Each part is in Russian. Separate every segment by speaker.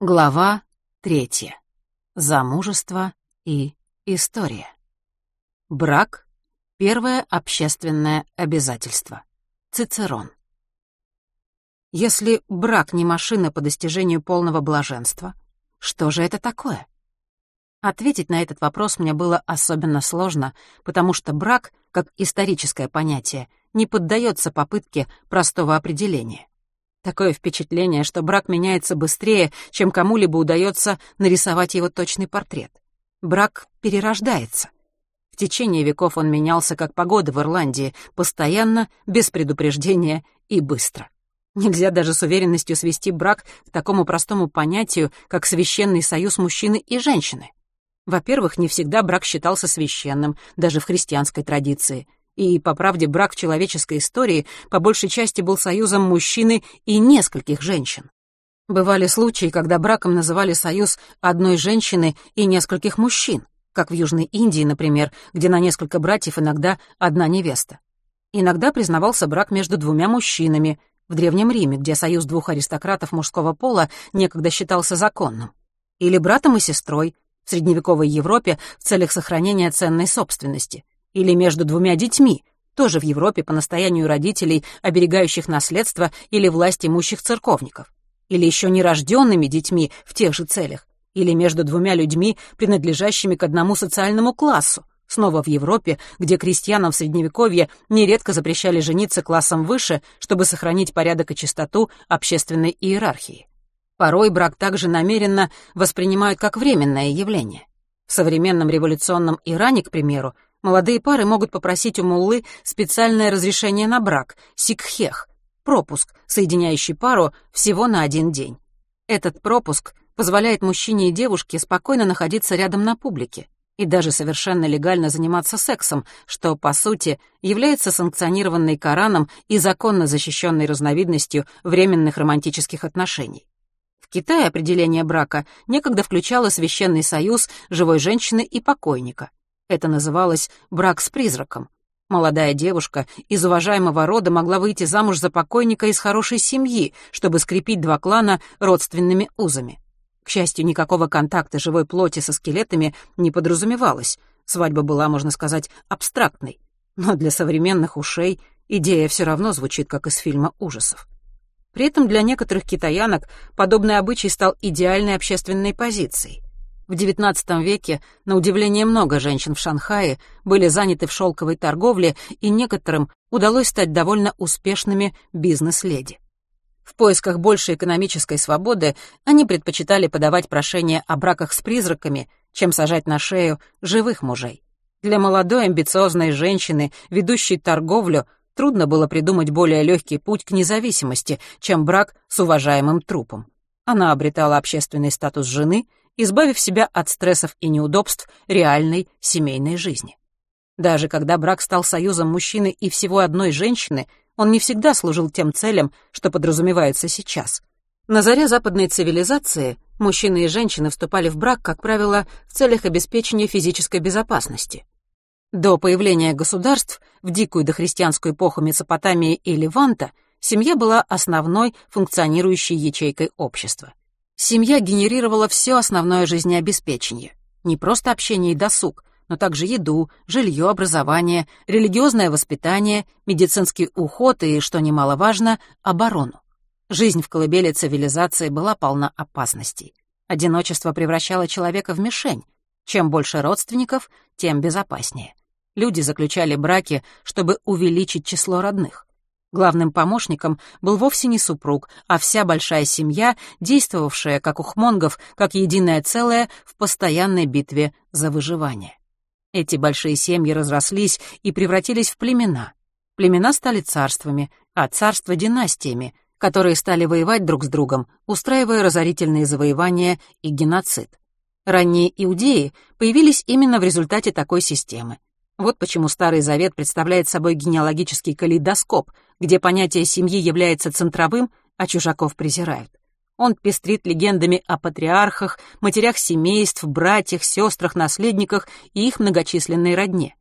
Speaker 1: Глава третья. Замужество и история. Брак — первое общественное обязательство. Цицерон. Если брак не машина по достижению полного блаженства, что же это такое? Ответить на этот вопрос мне было особенно сложно, потому что брак, как историческое понятие, не поддается попытке простого определения. Такое впечатление, что брак меняется быстрее, чем кому-либо удается нарисовать его точный портрет. Брак перерождается. В течение веков он менялся, как погода в Ирландии, постоянно, без предупреждения и быстро. Нельзя даже с уверенностью свести брак к такому простому понятию, как священный союз мужчины и женщины. Во-первых, не всегда брак считался священным, даже в христианской традиции — и, по правде, брак в человеческой истории по большей части был союзом мужчины и нескольких женщин. Бывали случаи, когда браком называли союз одной женщины и нескольких мужчин, как в Южной Индии, например, где на несколько братьев иногда одна невеста. Иногда признавался брак между двумя мужчинами, в Древнем Риме, где союз двух аристократов мужского пола некогда считался законным. Или братом и сестрой, в средневековой Европе в целях сохранения ценной собственности — или между двумя детьми, тоже в Европе по настоянию родителей, оберегающих наследство или власть имущих церковников. Или еще нерожденными детьми в тех же целях. Или между двумя людьми, принадлежащими к одному социальному классу. Снова в Европе, где крестьянам в Средневековье нередко запрещали жениться классом выше, чтобы сохранить порядок и чистоту общественной иерархии. Порой брак также намеренно воспринимают как временное явление. В современном революционном Иране, к примеру, Молодые пары могут попросить у муллы специальное разрешение на брак, сикхех, пропуск, соединяющий пару всего на один день. Этот пропуск позволяет мужчине и девушке спокойно находиться рядом на публике и даже совершенно легально заниматься сексом, что, по сути, является санкционированной Кораном и законно защищенной разновидностью временных романтических отношений. В Китае определение брака некогда включало священный союз живой женщины и покойника, это называлось «брак с призраком». Молодая девушка из уважаемого рода могла выйти замуж за покойника из хорошей семьи, чтобы скрепить два клана родственными узами. К счастью, никакого контакта живой плоти со скелетами не подразумевалось. Свадьба была, можно сказать, абстрактной. Но для современных ушей идея все равно звучит, как из фильма ужасов. При этом для некоторых китаянок подобный обычай стал идеальной общественной позицией. В XIX веке, на удивление, много женщин в Шанхае были заняты в шелковой торговле, и некоторым удалось стать довольно успешными бизнес-леди. В поисках большей экономической свободы они предпочитали подавать прошения о браках с призраками, чем сажать на шею живых мужей. Для молодой амбициозной женщины, ведущей торговлю, трудно было придумать более легкий путь к независимости, чем брак с уважаемым трупом. Она обретала общественный статус жены избавив себя от стрессов и неудобств реальной семейной жизни. Даже когда брак стал союзом мужчины и всего одной женщины, он не всегда служил тем целям, что подразумевается сейчас. На заре западной цивилизации мужчины и женщины вступали в брак, как правило, в целях обеспечения физической безопасности. До появления государств в дикую дохристианскую эпоху Месопотамии и Леванта семья была основной функционирующей ячейкой общества. Семья генерировала все основное жизнеобеспечение. Не просто общение и досуг, но также еду, жилье, образование, религиозное воспитание, медицинский уход и, что немаловажно, оборону. Жизнь в колыбели цивилизации была полна опасностей. Одиночество превращало человека в мишень. Чем больше родственников, тем безопаснее. Люди заключали браки, чтобы увеличить число родных. Главным помощником был вовсе не супруг, а вся большая семья, действовавшая, как у хмонгов, как единое целое в постоянной битве за выживание. Эти большие семьи разрослись и превратились в племена. Племена стали царствами, а царства — династиями, которые стали воевать друг с другом, устраивая разорительные завоевания и геноцид. Ранние иудеи появились именно в результате такой системы. Вот почему Старый Завет представляет собой генеалогический калейдоскоп, где понятие семьи является центровым, а чужаков презирают. Он пестрит легендами о патриархах, матерях семейств, братьях, сестрах, наследниках и их многочисленной родне.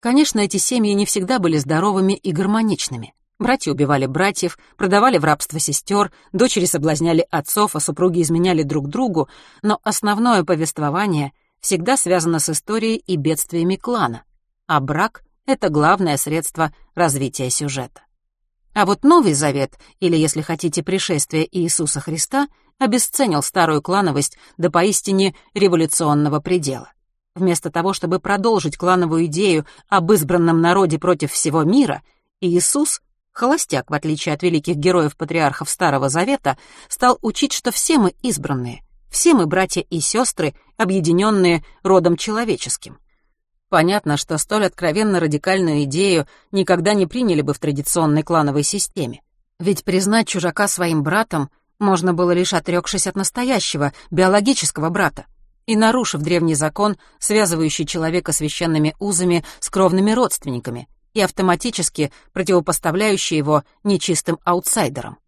Speaker 1: Конечно, эти семьи не всегда были здоровыми и гармоничными. Братья убивали братьев, продавали в рабство сестер, дочери соблазняли отцов, а супруги изменяли друг другу, но основное повествование всегда связано с историей и бедствиями клана, а брак — это главное средство развития сюжета. А вот Новый Завет, или, если хотите, пришествие Иисуса Христа, обесценил старую клановость до поистине революционного предела. Вместо того, чтобы продолжить клановую идею об избранном народе против всего мира, Иисус Холостяк, в отличие от великих героев-патриархов Старого Завета, стал учить, что все мы избранные, все мы братья и сестры, объединенные родом человеческим. Понятно, что столь откровенно радикальную идею никогда не приняли бы в традиционной клановой системе. Ведь признать чужака своим братом можно было лишь отрекшись от настоящего, биологического брата и нарушив древний закон, связывающий человека священными узами с кровными родственниками — и автоматически противопоставляющий его нечистым аутсайдерам.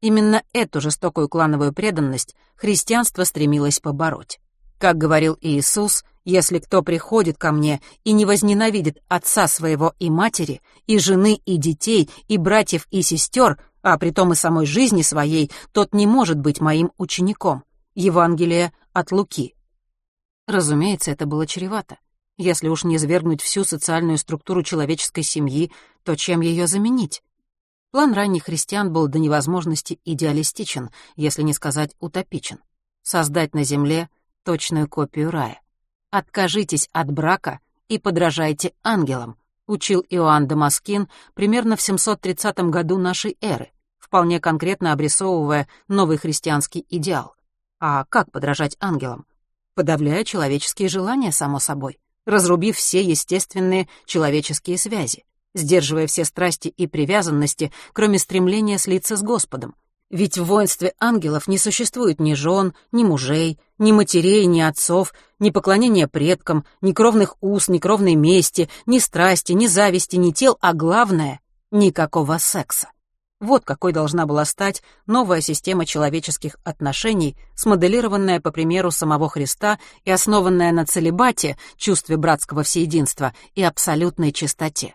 Speaker 1: Именно эту жестокую клановую преданность христианство стремилось побороть. Как говорил Иисус, если кто приходит ко мне и не возненавидит отца своего и матери, и жены, и детей, и братьев, и сестер, а притом и самой жизни своей, тот не может быть моим учеником. Евангелие от Луки. Разумеется, это было чревато. Если уж не свергнуть всю социальную структуру человеческой семьи, то чем ее заменить? План ранних христиан был до невозможности идеалистичен, если не сказать утопичен. Создать на земле точную копию рая. Откажитесь от брака и подражайте ангелам, учил Иоанн Дамаскин примерно в 730 году нашей эры, вполне конкретно обрисовывая новый христианский идеал. А как подражать ангелам? Подавляя человеческие желания, само собой разрубив все естественные человеческие связи, сдерживая все страсти и привязанности, кроме стремления слиться с Господом. Ведь в воинстве ангелов не существует ни жен, ни мужей, ни матерей, ни отцов, ни поклонения предкам, ни кровных уз, ни кровной мести, ни страсти, ни зависти, ни тел, а главное — никакого секса. Вот какой должна была стать новая система человеческих отношений, смоделированная по примеру самого Христа и основанная на целебате, чувстве братского всеединства и абсолютной чистоте.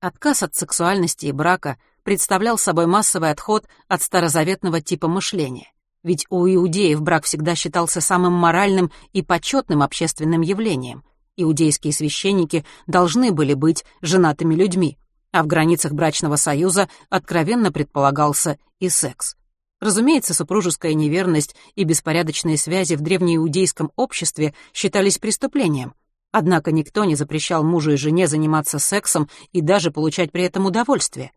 Speaker 1: Отказ от сексуальности и брака представлял собой массовый отход от старозаветного типа мышления. Ведь у иудеев брак всегда считался самым моральным и почетным общественным явлением. Иудейские священники должны были быть женатыми людьми а в границах брачного союза откровенно предполагался и секс. Разумеется, супружеская неверность и беспорядочные связи в древнеиудейском обществе считались преступлением. Однако никто не запрещал мужу и жене заниматься сексом и даже получать при этом удовольствие.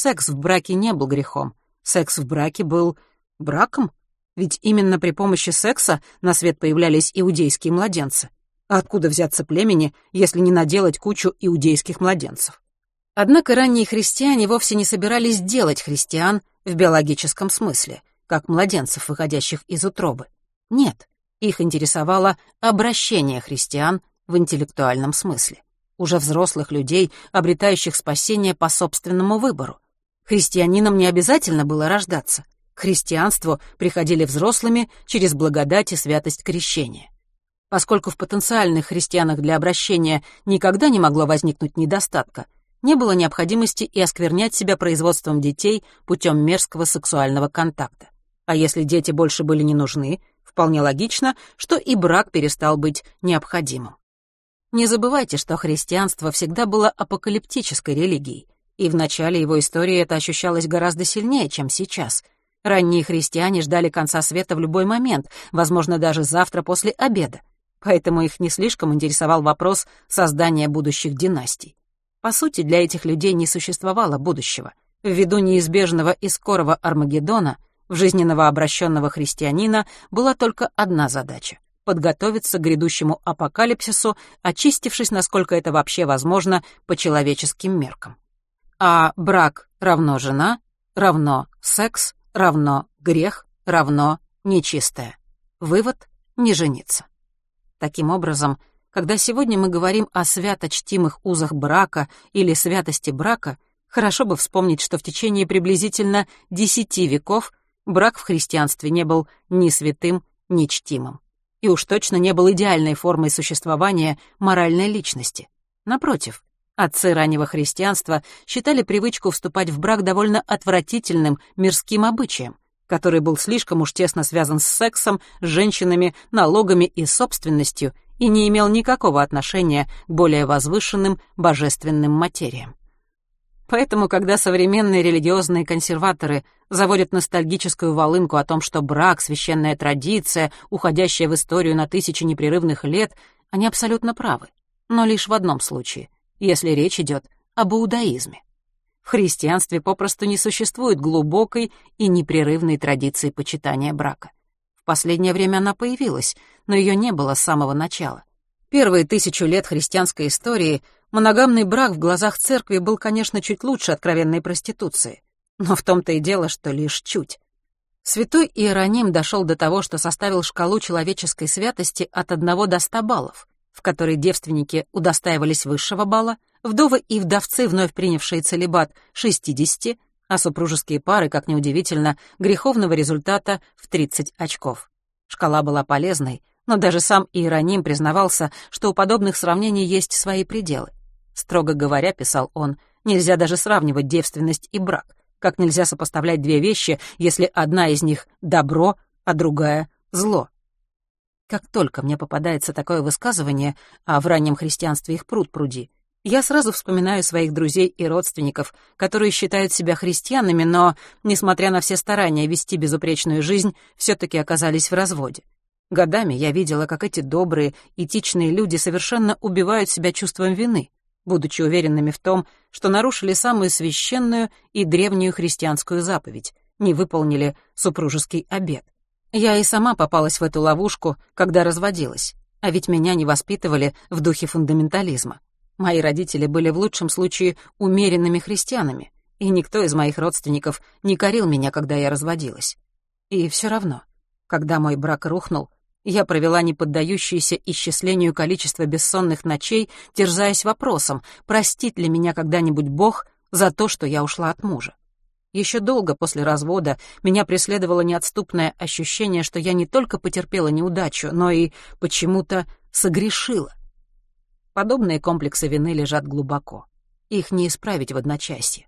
Speaker 1: Секс в браке не был грехом. Секс в браке был браком. Ведь именно при помощи секса на свет появлялись иудейские младенцы. А откуда взяться племени, если не наделать кучу иудейских младенцев? Однако ранние христиане вовсе не собирались делать христиан в биологическом смысле, как младенцев, выходящих из утробы. Нет, их интересовало обращение христиан в интеллектуальном смысле, уже взрослых людей, обретающих спасение по собственному выбору. Христианинам не обязательно было рождаться. К христианству приходили взрослыми через благодать и святость крещения. Поскольку в потенциальных христианах для обращения никогда не могло возникнуть недостатка — не было необходимости и осквернять себя производством детей путем мерзкого сексуального контакта. А если дети больше были не нужны, вполне логично, что и брак перестал быть необходимым. Не забывайте, что христианство всегда было апокалиптической религией, и в начале его истории это ощущалось гораздо сильнее, чем сейчас. Ранние христиане ждали конца света в любой момент, возможно, даже завтра после обеда, поэтому их не слишком интересовал вопрос создания будущих династий. По сути, для этих людей не существовало будущего. Ввиду неизбежного и скорого Армагеддона в жизненного обращенного христианина была только одна задача — подготовиться к грядущему апокалипсису, очистившись, насколько это вообще возможно, по человеческим меркам. А брак равно жена, равно секс, равно грех, равно нечистое. Вывод — не жениться. Таким образом, когда сегодня мы говорим о свято-чтимых узах брака или святости брака, хорошо бы вспомнить, что в течение приблизительно десяти веков брак в христианстве не был ни святым, ни чтимым. И уж точно не был идеальной формой существования моральной личности. Напротив, Отцы раннего христианства считали привычку вступать в брак довольно отвратительным мирским обычаем, который был слишком уж тесно связан с сексом, женщинами, налогами и собственностью и не имел никакого отношения к более возвышенным божественным материям. Поэтому, когда современные религиозные консерваторы заводят ностальгическую волынку о том, что брак — священная традиция, уходящая в историю на тысячи непрерывных лет, они абсолютно правы. Но лишь в одном случае, если речь идет об иудаизме. В христианстве попросту не существует глубокой и непрерывной традиции почитания брака. В последнее время она появилась, но ее не было с самого начала. Первые тысячу лет христианской истории Моногамный брак в глазах церкви был, конечно, чуть лучше откровенной проституции. Но в том-то и дело, что лишь чуть. Святой Иероним дошел до того, что составил шкалу человеческой святости от 1 до 100 баллов, в которой девственники удостаивались высшего балла, вдовы и вдовцы, вновь принявшие целебат, 60, а супружеские пары, как неудивительно, греховного результата в 30 очков. Шкала была полезной, но даже сам Иероним признавался, что у подобных сравнений есть свои пределы. Строго говоря, писал он, нельзя даже сравнивать девственность и брак, как нельзя сопоставлять две вещи, если одна из них — добро, а другая — зло. Как только мне попадается такое высказывание, а в раннем христианстве их пруд пруди, я сразу вспоминаю своих друзей и родственников, которые считают себя христианами, но, несмотря на все старания вести безупречную жизнь, все-таки оказались в разводе. Годами я видела, как эти добрые, этичные люди совершенно убивают себя чувством вины, будучи уверенными в том, что нарушили самую священную и древнюю христианскую заповедь, не выполнили супружеский обет. Я и сама попалась в эту ловушку, когда разводилась, а ведь меня не воспитывали в духе фундаментализма. Мои родители были в лучшем случае умеренными христианами, и никто из моих родственников не корил меня, когда я разводилась. И все равно, когда мой брак рухнул, я провела неподдающееся исчислению количество бессонных ночей, терзаясь вопросом, простит ли меня когда-нибудь Бог за то, что я ушла от мужа. Еще долго после развода меня преследовало неотступное ощущение, что я не только потерпела неудачу, но и почему-то согрешила. Подобные комплексы вины лежат глубоко. Их не исправить в одночасье.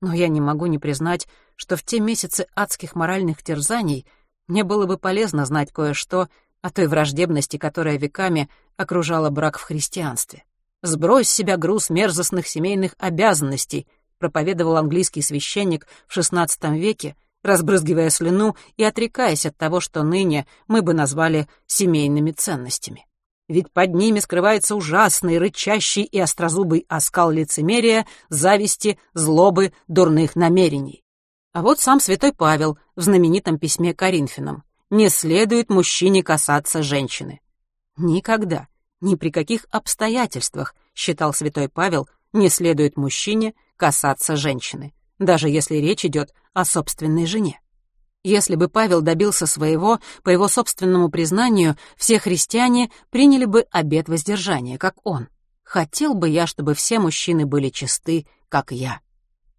Speaker 1: Но я не могу не признать, что в те месяцы адских моральных терзаний мне было бы полезно знать кое-что о той враждебности, которая веками окружала брак в христианстве. «Сбрось с себя груз мерзостных семейных обязанностей», проповедовал английский священник в XVI веке, разбрызгивая слюну и отрекаясь от того, что ныне мы бы назвали семейными ценностями. Ведь под ними скрывается ужасный, рычащий и острозубый оскал лицемерия, зависти, злобы, дурных намерений. А вот сам святой Павел в знаменитом письме Коринфянам не следует мужчине касаться женщины. Никогда, ни при каких обстоятельствах, считал святой Павел, не следует мужчине касаться женщины, даже если речь идет о собственной жене. Если бы Павел добился своего, по его собственному признанию, все христиане приняли бы обет воздержания, как он. Хотел бы я, чтобы все мужчины были чисты, как я.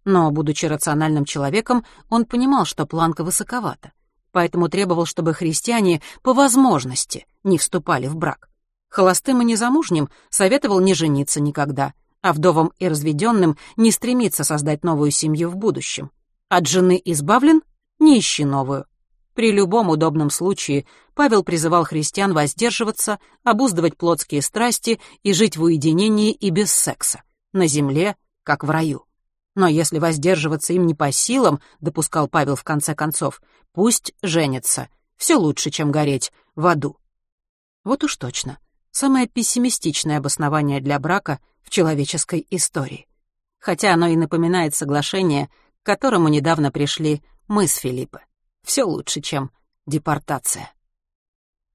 Speaker 1: Но, будучи рациональным человеком, он понимал, что планка высоковата поэтому требовал, чтобы христиане по возможности не вступали в брак. Холостым и незамужним советовал не жениться никогда, а вдовам и разведенным не стремиться создать новую семью в будущем. От жены избавлен — не ищи новую. При любом удобном случае Павел призывал христиан воздерживаться, обуздывать плотские страсти и жить в уединении и без секса, на земле, как в раю. Но если воздерживаться им не по силам, допускал Павел в конце концов, пусть женятся. Все лучше, чем гореть в аду. Вот уж точно. Самое пессимистичное обоснование для брака в человеческой истории. Хотя оно и напоминает соглашение, к которому недавно пришли мы с Филиппо. Все лучше, чем депортация.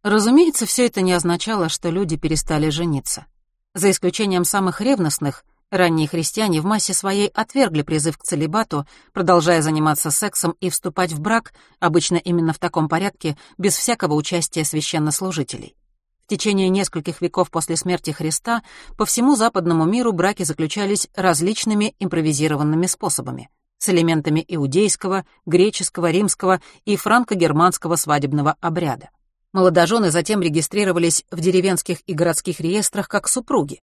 Speaker 1: Разумеется, все это не означало, что люди перестали жениться. За исключением самых ревностных, Ранние христиане в массе своей отвергли призыв к целибату, продолжая заниматься сексом и вступать в брак, обычно именно в таком порядке, без всякого участия священнослужителей. В течение нескольких веков после смерти Христа по всему западному миру браки заключались различными импровизированными способами с элементами иудейского, греческого, римского и франко-германского свадебного обряда. Молодожены затем регистрировались в деревенских и городских реестрах как супруги,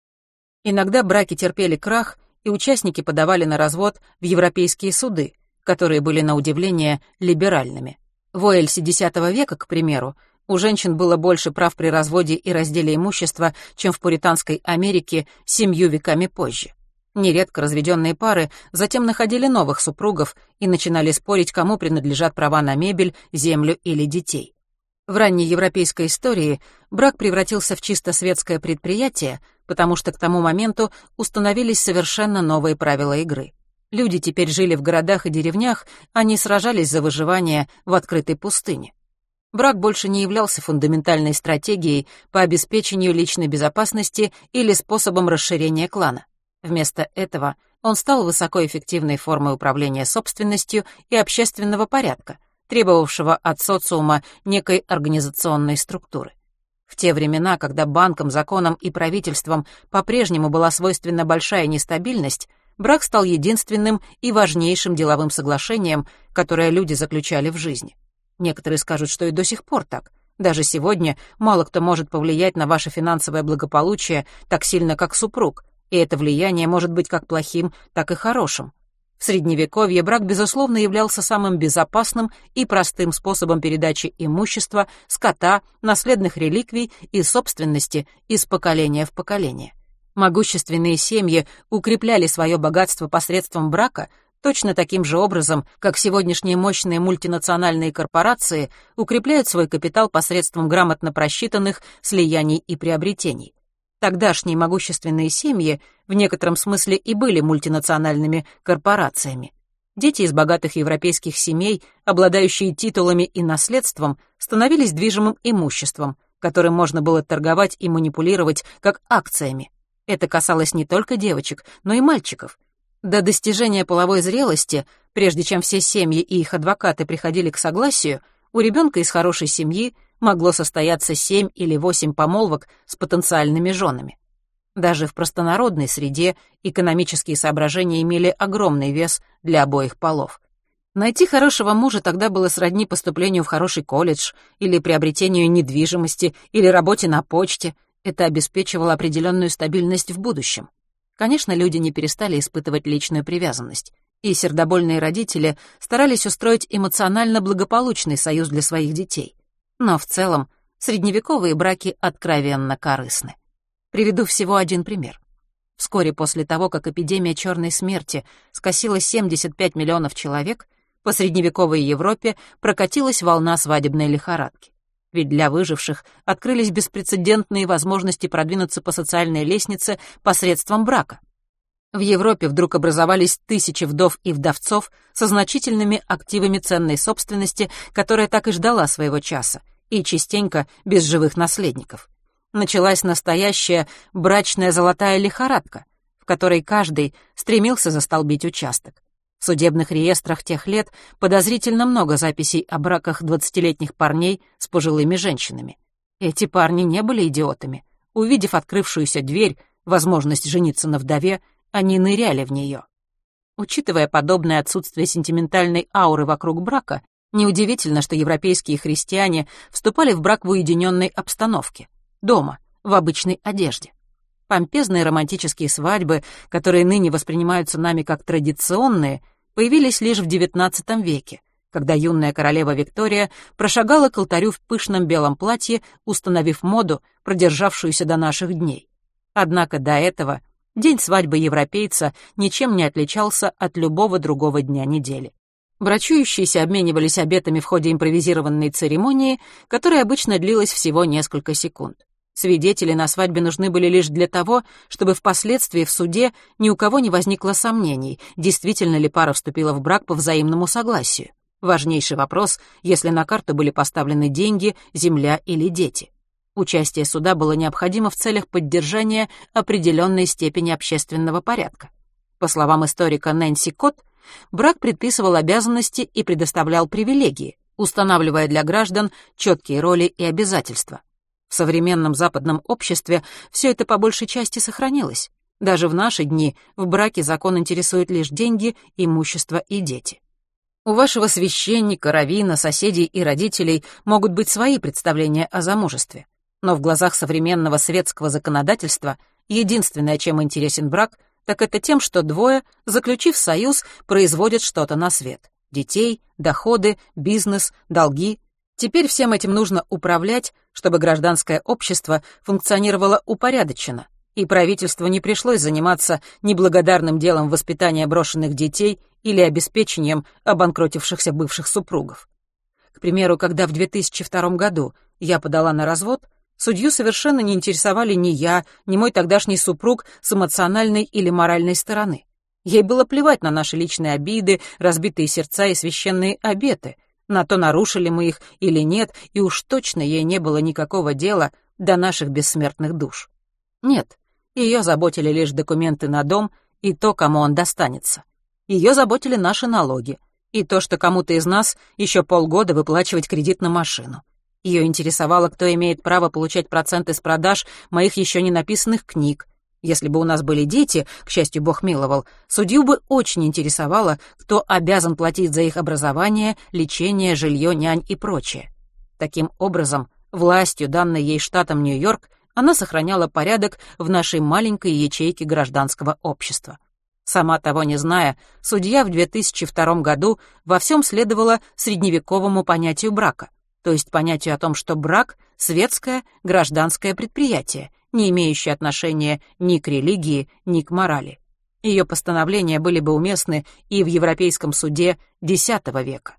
Speaker 1: Иногда браки терпели крах, и участники подавали на развод в европейские суды, которые были, на удивление, либеральными. В Уэльсе X века, к примеру, у женщин было больше прав при разводе и разделе имущества, чем в пуританской Америке семью веками позже. Нередко разведенные пары затем находили новых супругов и начинали спорить, кому принадлежат права на мебель, землю или детей. В ранней европейской истории брак превратился в чисто светское предприятие, потому что к тому моменту установились совершенно новые правила игры. Люди теперь жили в городах и деревнях, не сражались за выживание в открытой пустыне. Брак больше не являлся фундаментальной стратегией по обеспечению личной безопасности или способом расширения клана. Вместо этого он стал высокоэффективной формой управления собственностью и общественного порядка, требовавшего от социума некой организационной структуры. В те времена, когда банкам, законам и правительствам по-прежнему была свойственна большая нестабильность, брак стал единственным и важнейшим деловым соглашением, которое люди заключали в жизни. Некоторые скажут, что и до сих пор так. Даже сегодня мало кто может повлиять на ваше финансовое благополучие так сильно, как супруг, и это влияние может быть как плохим, так и хорошим. В Средневековье брак, безусловно, являлся самым безопасным и простым способом передачи имущества, скота, наследных реликвий и собственности из поколения в поколение. Могущественные семьи укрепляли свое богатство посредством брака точно таким же образом, как сегодняшние мощные мультинациональные корпорации укрепляют свой капитал посредством грамотно просчитанных слияний и приобретений. Тогдашние могущественные семьи в некотором смысле и были мультинациональными корпорациями. Дети из богатых европейских семей, обладающие титулами и наследством, становились движимым имуществом, которым можно было торговать и манипулировать как акциями. Это касалось не только девочек, но и мальчиков. До достижения половой зрелости, прежде чем все семьи и их адвокаты приходили к согласию, у ребенка из хорошей семьи могло состояться семь или восемь помолвок с потенциальными женами. Даже в простонародной среде экономические соображения имели огромный вес для обоих полов. Найти хорошего мужа тогда было сродни поступлению в хороший колледж или приобретению недвижимости или работе на почте. Это обеспечивало определенную стабильность в будущем. Конечно, люди не перестали испытывать личную привязанность, и сердобольные родители старались устроить эмоционально благополучный союз для своих детей. Но в целом средневековые браки откровенно корыстны. Приведу всего один пример. Вскоре после того, как эпидемия черной смерти скосила 75 миллионов человек, по средневековой Европе прокатилась волна свадебной лихорадки. Ведь для выживших открылись беспрецедентные возможности продвинуться по социальной лестнице посредством брака. В Европе вдруг образовались тысячи вдов и вдовцов со значительными активами ценной собственности, которая так и ждала своего часа, и частенько без живых наследников. Началась настоящая брачная золотая лихорадка, в которой каждый стремился застолбить участок. В судебных реестрах тех лет подозрительно много записей о браках двадцатилетних парней с пожилыми женщинами. Эти парни не были идиотами. Увидев открывшуюся дверь, возможность жениться на вдове, они ныряли в нее. Учитывая подобное отсутствие сентиментальной ауры вокруг брака, неудивительно, что европейские христиане вступали в брак в уединенной обстановке, дома, в обычной одежде. Помпезные романтические свадьбы, которые ныне воспринимаются нами как традиционные, появились лишь в XIX веке, когда юная королева Виктория прошагала к алтарю в пышном белом платье, установив моду, продержавшуюся до наших дней. Однако до этого День свадьбы европейца ничем не отличался от любого другого дня недели. Брачующиеся обменивались обетами в ходе импровизированной церемонии, которая обычно длилась всего несколько секунд. Свидетели на свадьбе нужны были лишь для того, чтобы впоследствии в суде ни у кого не возникло сомнений, действительно ли пара вступила в брак по взаимному согласию. Важнейший вопрос, если на карту были поставлены деньги, земля или дети. Участие суда было необходимо в целях поддержания определенной степени общественного порядка. По словам историка Нэнси Кот, брак предписывал обязанности и предоставлял привилегии, устанавливая для граждан четкие роли и обязательства. В современном западном обществе все это по большей части сохранилось. Даже в наши дни в браке закон интересует лишь деньги, имущество и дети. У вашего священника, равина, соседей и родителей могут быть свои представления о замужестве но в глазах современного светского законодательства единственное, чем интересен брак, так это тем, что двое, заключив союз, производят что-то на свет. Детей, доходы, бизнес, долги. Теперь всем этим нужно управлять, чтобы гражданское общество функционировало упорядоченно, и правительству не пришлось заниматься неблагодарным делом воспитания брошенных детей или обеспечением обанкротившихся бывших супругов. К примеру, когда в 2002 году я подала на развод, судью совершенно не интересовали ни я, ни мой тогдашний супруг с эмоциональной или моральной стороны. Ей было плевать на наши личные обиды, разбитые сердца и священные обеты, на то, нарушили мы их или нет, и уж точно ей не было никакого дела до наших бессмертных душ. Нет, ее заботили лишь документы на дом и то, кому он достанется. Ее заботили наши налоги и то, что кому-то из нас еще полгода выплачивать кредит на машину. Ее интересовало, кто имеет право получать проценты с продаж моих еще не написанных книг, если бы у нас были дети, к счастью, Бог миловал, судью бы очень интересовало, кто обязан платить за их образование, лечение, жилье, нянь и прочее. Таким образом, властью, данной ей штатом Нью-Йорк, она сохраняла порядок в нашей маленькой ячейке гражданского общества. Сама того не зная, судья в 2002 году во всем следовала средневековому понятию брака, то есть понятию о том, что брак — светское гражданское предприятие, не имеющие отношения ни к религии, ни к морали. Ее постановления были бы уместны и в Европейском суде X века.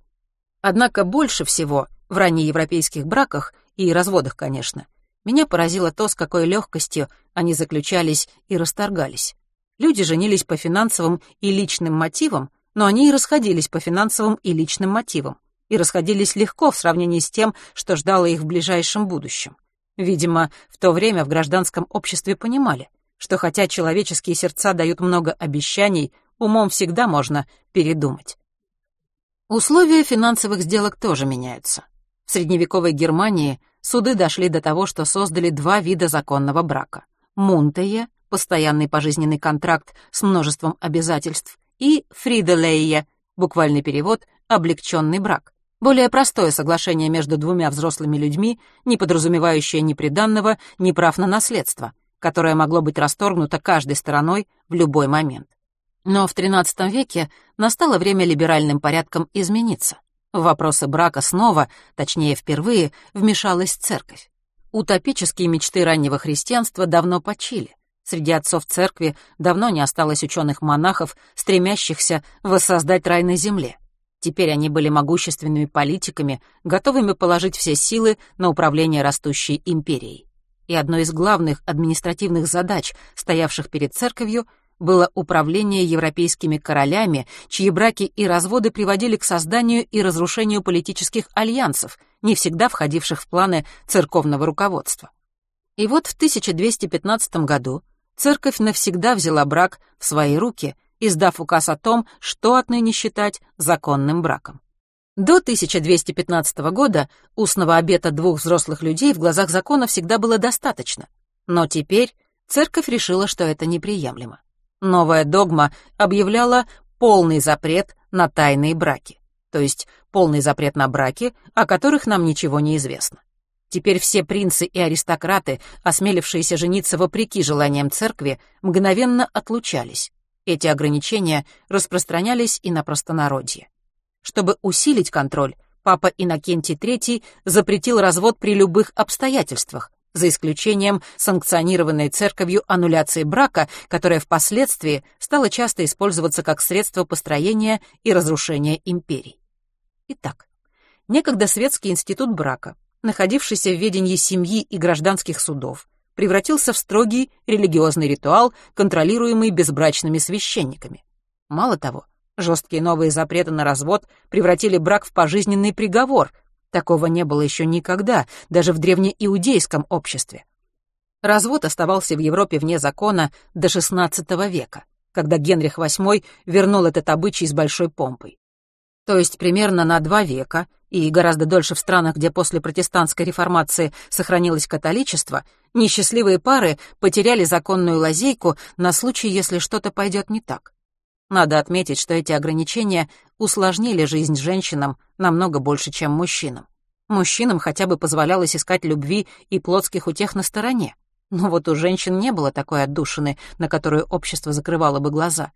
Speaker 1: Однако больше всего в раннеевропейских браках и разводах, конечно, меня поразило то, с какой легкостью они заключались и расторгались. Люди женились по финансовым и личным мотивам, но они и расходились по финансовым и личным мотивам, и расходились легко в сравнении с тем, что ждало их в ближайшем будущем. Видимо, в то время в гражданском обществе понимали, что хотя человеческие сердца дают много обещаний, умом всегда можно передумать. Условия финансовых сделок тоже меняются. В средневековой Германии суды дошли до того, что создали два вида законного брака. Мунтее — постоянный пожизненный контракт с множеством обязательств, и Фриделее — буквальный перевод — облегченный брак. Более простое соглашение между двумя взрослыми людьми, не подразумевающее ни приданного, ни прав на наследство, которое могло быть расторгнуто каждой стороной в любой момент. Но в XIII веке настало время либеральным порядком измениться. В вопросы брака снова, точнее впервые, вмешалась церковь. Утопические мечты раннего христианства давно почили. Среди отцов церкви давно не осталось ученых-монахов, стремящихся воссоздать рай на земле. Теперь они были могущественными политиками, готовыми положить все силы на управление растущей империей. И одной из главных административных задач, стоявших перед церковью, было управление европейскими королями, чьи браки и разводы приводили к созданию и разрушению политических альянсов, не всегда входивших в планы церковного руководства. И вот в 1215 году церковь навсегда взяла брак в свои руки — издав указ о том, что отныне считать законным браком. До 1215 года устного обета двух взрослых людей в глазах закона всегда было достаточно, но теперь церковь решила, что это неприемлемо. Новая догма объявляла полный запрет на тайные браки, то есть полный запрет на браки, о которых нам ничего не известно. Теперь все принцы и аристократы, осмелившиеся жениться вопреки желаниям церкви, мгновенно отлучались. Эти ограничения распространялись и на простонародье. Чтобы усилить контроль, папа Иннокентий III запретил развод при любых обстоятельствах, за исключением санкционированной церковью аннуляции брака, которая впоследствии стала часто использоваться как средство построения и разрушения империй. Итак, некогда светский институт брака, находившийся в ведении семьи и гражданских судов, превратился в строгий религиозный ритуал, контролируемый безбрачными священниками. Мало того, жесткие новые запреты на развод превратили брак в пожизненный приговор. Такого не было еще никогда, даже в древнеиудейском обществе. Развод оставался в Европе вне закона до XVI века, когда Генрих VIII вернул этот обычай с большой помпой. То есть примерно на два века и гораздо дольше в странах, где после протестантской реформации сохранилось католичество, несчастливые пары потеряли законную лазейку на случай, если что-то пойдет не так. Надо отметить, что эти ограничения усложнили жизнь женщинам намного больше, чем мужчинам. Мужчинам хотя бы позволялось искать любви и плотских утех на стороне. Но вот у женщин не было такой отдушины, на которую общество закрывало бы глаза.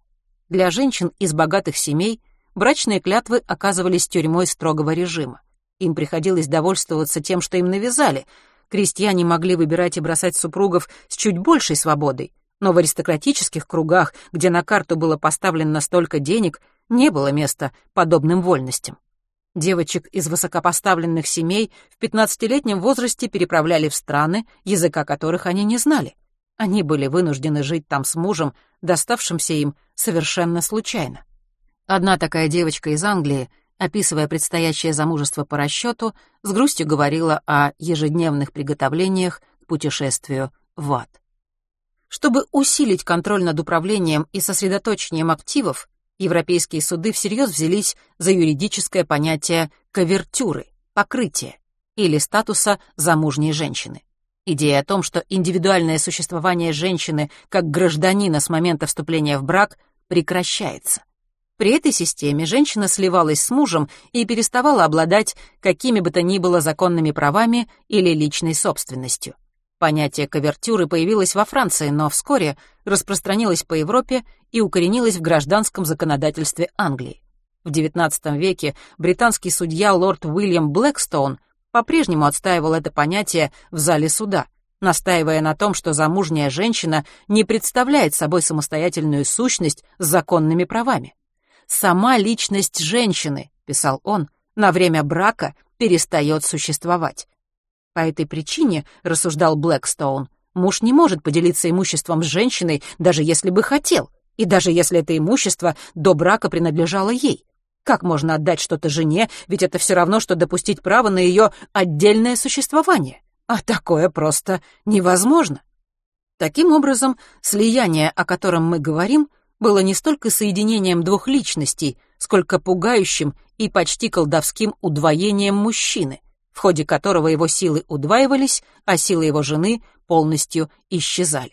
Speaker 1: Для женщин из богатых семей брачные клятвы оказывались тюрьмой строгого режима. Им приходилось довольствоваться тем, что им навязали. Крестьяне могли выбирать и бросать супругов с чуть большей свободой, но в аристократических кругах, где на карту было поставлено столько денег, не было места подобным вольностям. Девочек из высокопоставленных семей в 15-летнем возрасте переправляли в страны, языка которых они не знали. Они были вынуждены жить там с мужем, доставшимся им совершенно случайно. Одна такая девочка из Англии, описывая предстоящее замужество по расчету, с грустью говорила о ежедневных приготовлениях к путешествию в ад. Чтобы усилить контроль над управлением и сосредоточением активов, европейские суды всерьез взялись за юридическое понятие кавертюры, покрытия или статуса замужней женщины. Идея о том, что индивидуальное существование женщины как гражданина с момента вступления в брак прекращается. При этой системе женщина сливалась с мужем и переставала обладать какими бы то ни было законными правами или личной собственностью. Понятие кавертюры появилось во Франции, но вскоре распространилось по Европе и укоренилось в гражданском законодательстве Англии. В XIX веке британский судья лорд Уильям Блэкстоун по-прежнему отстаивал это понятие в зале суда, настаивая на том, что замужняя женщина не представляет собой самостоятельную сущность с законными правами. «Сама личность женщины», — писал он, — «на время брака перестает существовать. По этой причине, рассуждал Блэкстоун, муж не может поделиться имуществом с женщиной, даже если бы хотел, и даже если это имущество до брака принадлежало ей. Как можно отдать что-то жене, ведь это все равно, что допустить право на ее отдельное существование. А такое просто невозможно. Таким образом, слияние, о котором мы говорим, было не столько соединением двух личностей, сколько пугающим и почти колдовским удвоением мужчины, в ходе которого его силы удваивались, а силы его жены полностью исчезали.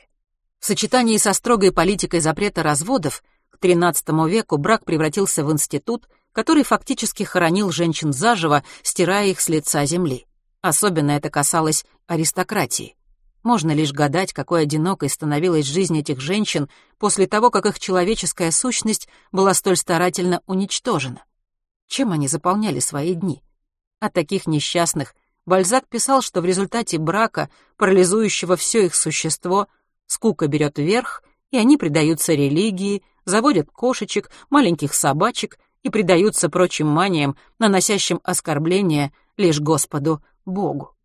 Speaker 1: В сочетании со строгой политикой запрета разводов к XIII веку брак превратился в институт, который фактически хоронил женщин заживо, стирая их с лица земли. Особенно это касалось аристократии. Можно лишь гадать, какой одинокой становилась жизнь этих женщин после того, как их человеческая сущность была столь старательно уничтожена. Чем они заполняли свои дни? О таких несчастных Бальзак писал, что в результате брака, парализующего все их существо, скука берет верх, и они предаются религии, заводят кошечек, маленьких собачек и предаются прочим маниям, наносящим оскорбления лишь Господу Богу.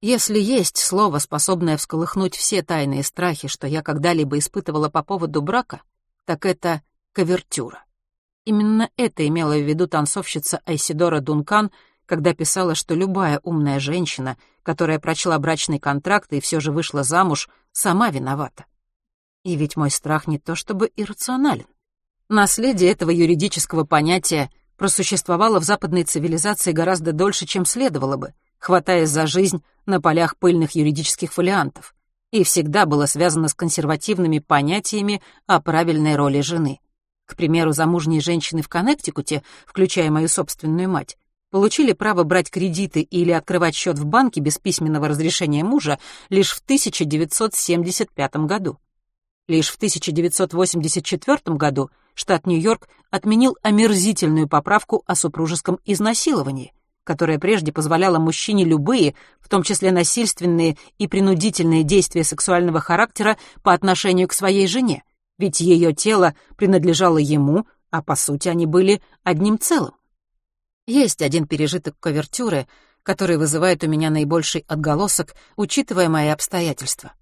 Speaker 1: Если есть слово, способное всколыхнуть все тайные страхи, что я когда-либо испытывала по поводу брака, так это кавертюра. Именно это имела в виду танцовщица Айсидора Дункан, когда писала, что любая умная женщина, которая прочла брачный контракт и все же вышла замуж, сама виновата. И ведь мой страх не то чтобы иррационален. Наследие этого юридического понятия просуществовало в западной цивилизации гораздо дольше, чем следовало бы, хватаясь за жизнь на полях пыльных юридических фолиантов, и всегда было связано с консервативными понятиями о правильной роли жены — к примеру, замужние женщины в Коннектикуте, включая мою собственную мать, получили право брать кредиты или открывать счет в банке без письменного разрешения мужа лишь в 1975 году. Лишь в 1984 году штат Нью-Йорк отменил омерзительную поправку о супружеском изнасиловании, которая прежде позволяла мужчине любые, в том числе насильственные и принудительные действия сексуального характера по отношению к своей жене, ведь ее тело принадлежало ему, а по сути они были одним целым. Есть один пережиток кавертюры, который вызывает у меня наибольший отголосок, учитывая мои обстоятельства.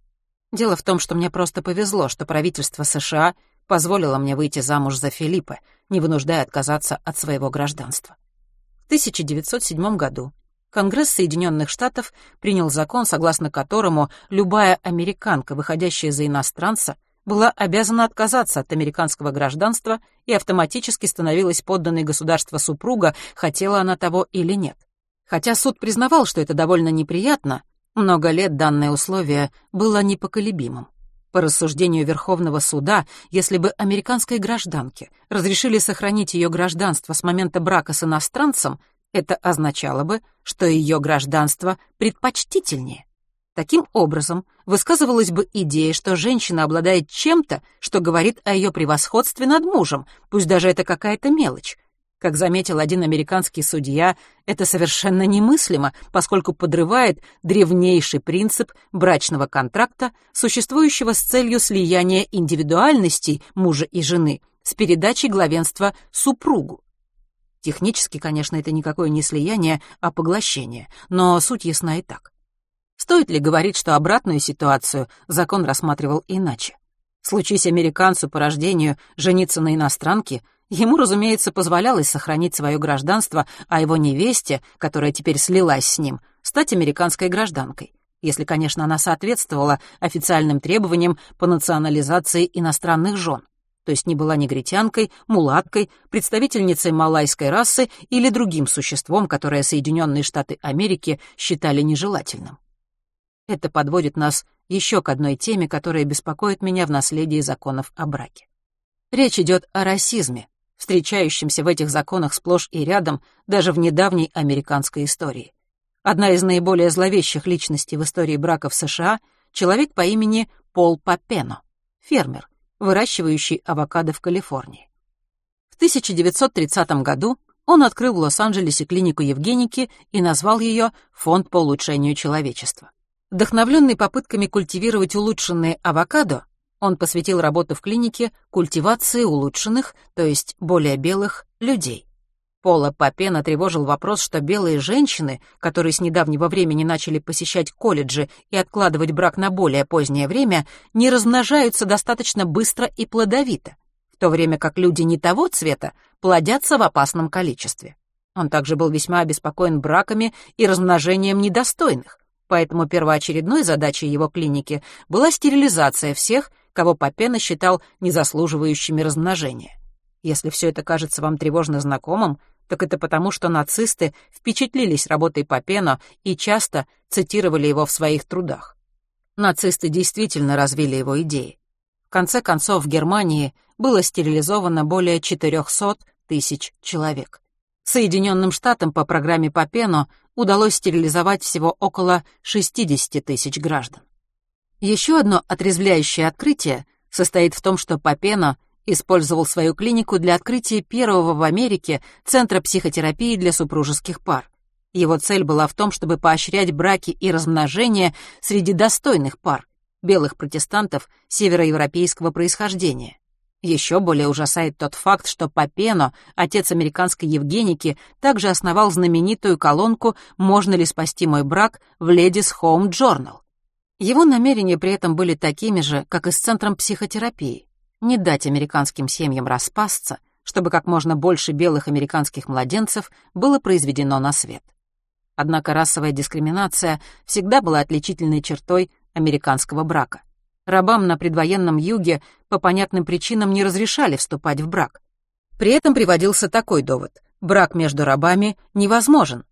Speaker 1: Дело в том, что мне просто повезло, что правительство США позволило мне выйти замуж за Филиппа, не вынуждая отказаться от своего гражданства. В 1907 году Конгресс Соединенных Штатов принял закон, согласно которому любая американка, выходящая за иностранца, была обязана отказаться от американского гражданства и автоматически становилась подданной государства супруга, хотела она того или нет. Хотя суд признавал, что это довольно неприятно, много лет данное условие было непоколебимым. По рассуждению Верховного суда, если бы американской гражданке разрешили сохранить ее гражданство с момента брака с иностранцем, это означало бы, что ее гражданство предпочтительнее. Таким образом, высказывалась бы идея, что женщина обладает чем-то, что говорит о ее превосходстве над мужем, пусть даже это какая-то мелочь. Как заметил один американский судья, это совершенно немыслимо, поскольку подрывает древнейший принцип брачного контракта, существующего с целью слияния индивидуальностей мужа и жены с передачей главенства супругу. Технически, конечно, это никакое не слияние, а поглощение, но суть ясна и так. Стоит ли говорить, что обратную ситуацию закон рассматривал иначе? Случись американцу по рождению жениться на иностранке, ему, разумеется, позволялось сохранить свое гражданство, а его невесте, которая теперь слилась с ним, стать американской гражданкой, если, конечно, она соответствовала официальным требованиям по национализации иностранных жен, то есть не была негритянкой, мулаткой, представительницей малайской расы или другим существом, которое Соединенные Штаты Америки считали нежелательным. Это подводит нас еще к одной теме, которая беспокоит меня в наследии законов о браке. Речь идет о расизме, встречающемся в этих законах сплошь и рядом даже в недавней американской истории. Одна из наиболее зловещих личностей в истории брака в США — человек по имени Пол Папено, фермер, выращивающий авокадо в Калифорнии. В 1930 году он открыл в Лос-Анджелесе клинику Евгеники и назвал ее «Фонд по улучшению человечества». Вдохновленный попытками культивировать улучшенные авокадо, он посвятил работу в клинике культивации улучшенных, то есть более белых, людей. Пола Папена тревожил вопрос, что белые женщины, которые с недавнего времени начали посещать колледжи и откладывать брак на более позднее время, не размножаются достаточно быстро и плодовито, в то время как люди не того цвета плодятся в опасном количестве. Он также был весьма обеспокоен браками и размножением недостойных, поэтому первоочередной задачей его клиники была стерилизация всех, кого Попена считал незаслуживающими размножения. Если все это кажется вам тревожно знакомым, так это потому, что нацисты впечатлились работой Попена и часто цитировали его в своих трудах. Нацисты действительно развили его идеи. В конце концов, в Германии было стерилизовано более 400 тысяч человек. Соединенным Штатам по программе Попено удалось стерилизовать всего около 60 тысяч граждан. Еще одно отрезвляющее открытие состоит в том, что Попено использовал свою клинику для открытия первого в Америке центра психотерапии для супружеских пар. Его цель была в том, чтобы поощрять браки и размножение среди достойных пар, белых протестантов североевропейского происхождения. Еще более ужасает тот факт, что Папено, отец американской Евгеники, также основал знаменитую колонку «Можно ли спасти мой брак» в Ladies Home Journal. Его намерения при этом были такими же, как и с Центром психотерапии. Не дать американским семьям распасться, чтобы как можно больше белых американских младенцев было произведено на свет. Однако расовая дискриминация всегда была отличительной чертой американского брака. Рабам на предвоенном юге по понятным причинам не разрешали вступать в брак. При этом приводился такой довод. Брак между рабами невозможен.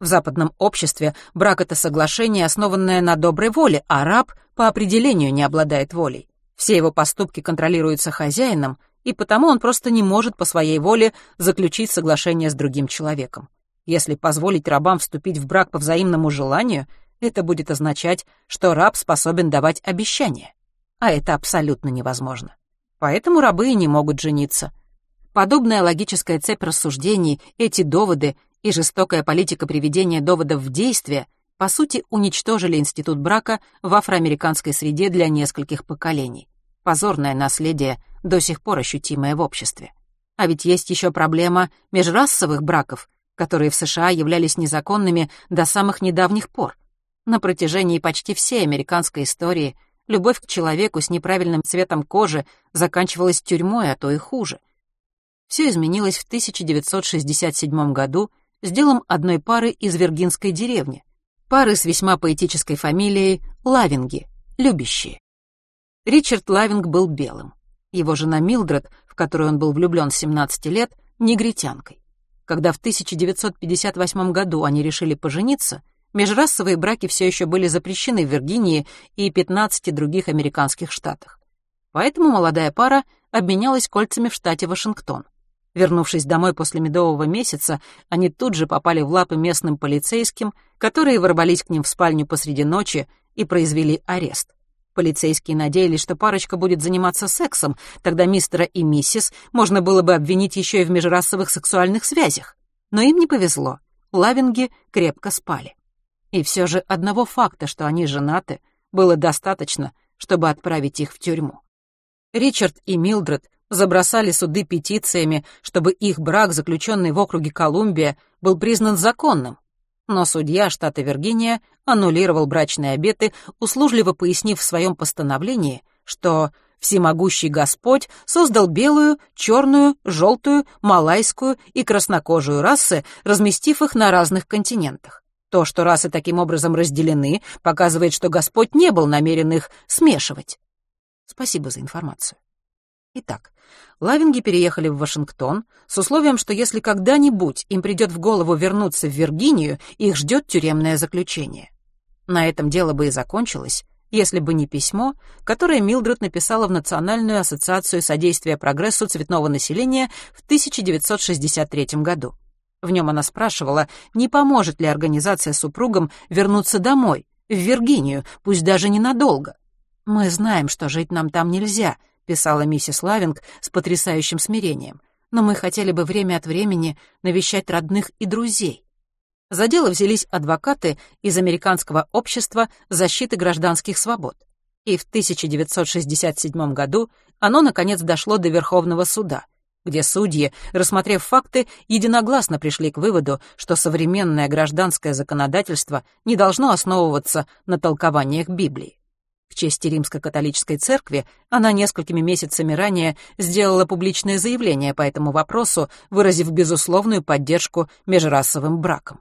Speaker 1: В западном обществе брак — это соглашение, основанное на доброй воле, а раб по определению не обладает волей. Все его поступки контролируются хозяином, и потому он просто не может по своей воле заключить соглашение с другим человеком. Если позволить рабам вступить в брак по взаимному желанию, это будет означать, что раб способен давать обещания а это абсолютно невозможно. Поэтому рабы и не могут жениться. Подобная логическая цепь рассуждений, эти доводы и жестокая политика приведения доводов в действие по сути уничтожили институт брака в афроамериканской среде для нескольких поколений. Позорное наследие, до сих пор ощутимое в обществе. А ведь есть еще проблема межрасовых браков, которые в США являлись незаконными до самых недавних пор. На протяжении почти всей американской истории – Любовь к человеку с неправильным цветом кожи заканчивалась тюрьмой, а то и хуже. Все изменилось в 1967 году с делом одной пары из Виргинской деревни. Пары с весьма поэтической фамилией Лавинги, любящие. Ричард Лавинг был белым. Его жена Милдред, в которую он был влюблен с 17 лет, негритянкой. Когда в 1958 году они решили пожениться, Межрасовые браки все еще были запрещены в Виргинии и 15 других американских штатах. Поэтому молодая пара обменялась кольцами в штате Вашингтон. Вернувшись домой после медового месяца, они тут же попали в лапы местным полицейским, которые ворвались к ним в спальню посреди ночи и произвели арест. Полицейские надеялись, что парочка будет заниматься сексом, тогда мистера и миссис можно было бы обвинить еще и в межрасовых сексуальных связях. Но им не повезло. Лавинги крепко спали. И все же одного факта, что они женаты, было достаточно, чтобы отправить их в тюрьму. Ричард и Милдред забросали суды петициями, чтобы их брак, заключенный в округе Колумбия, был признан законным. Но судья штата Виргиния аннулировал брачные обеты, услужливо пояснив в своем постановлении, что всемогущий Господь создал белую, черную, желтую, малайскую и краснокожую расы, разместив их на разных континентах. То, что расы таким образом разделены, показывает, что Господь не был намерен их смешивать. Спасибо за информацию. Итак, Лавинги переехали в Вашингтон с условием, что если когда-нибудь им придет в голову вернуться в Виргинию, их ждет тюремное заключение. На этом дело бы и закончилось, если бы не письмо, которое Милдред написала в Национальную ассоциацию содействия прогрессу цветного населения в 1963 году. В нем она спрашивала, не поможет ли организация супругам вернуться домой, в Виргинию, пусть даже ненадолго. «Мы знаем, что жить нам там нельзя», писала миссис Лавинг с потрясающим смирением, но мы хотели бы время от времени навещать родных и друзей. За дело взялись адвокаты из Американского общества защиты гражданских свобод. И в 1967 году оно, наконец, дошло до Верховного суда, где судьи, рассмотрев факты, единогласно пришли к выводу, что современное гражданское законодательство не должно основываться на толкованиях Библии. В честь Римско-католической церкви она несколькими месяцами ранее сделала публичное заявление по этому вопросу, выразив безусловную поддержку межрасовым бракам.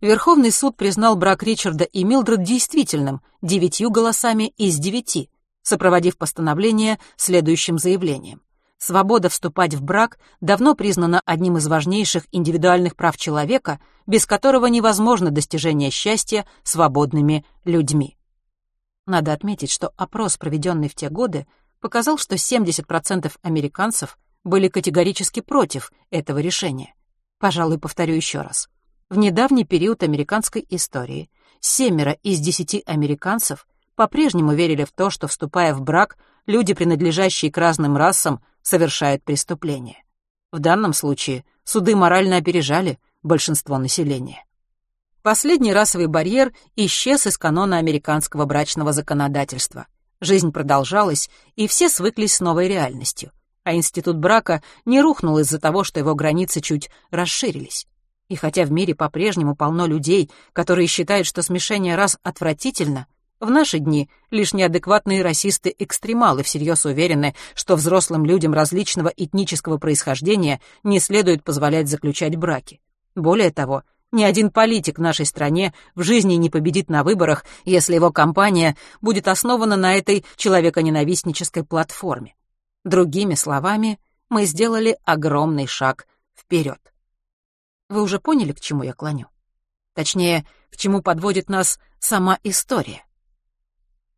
Speaker 1: Верховный суд признал брак Ричарда и Милдред действительным девятью голосами из девяти, сопроводив постановление следующим заявлением. Свобода вступать в брак давно признана одним из важнейших индивидуальных прав человека, без которого невозможно достижение счастья свободными людьми. Надо отметить, что опрос, проведенный в те годы, показал, что 70% американцев были категорически против этого решения. Пожалуй, повторю еще раз. В недавний период американской истории семеро из десяти американцев по-прежнему верили в то, что, вступая в брак, люди, принадлежащие к разным расам, совершают преступления. В данном случае суды морально опережали большинство населения. Последний расовый барьер исчез из канона американского брачного законодательства. Жизнь продолжалась, и все свыклись с новой реальностью. А институт брака не рухнул из-за того, что его границы чуть расширились. И хотя в мире по-прежнему полно людей, которые считают, что смешение рас отвратительно, в наши дни лишь неадекватные расисты-экстремалы всерьез уверены, что взрослым людям различного этнического происхождения не следует позволять заключать браки. Более того, ни один политик в нашей стране в жизни не победит на выборах, если его кампания будет основана на этой человеконенавистнической платформе. Другими словами, мы сделали огромный шаг вперед. Вы уже поняли, к чему я клоню? Точнее, к чему подводит нас сама история.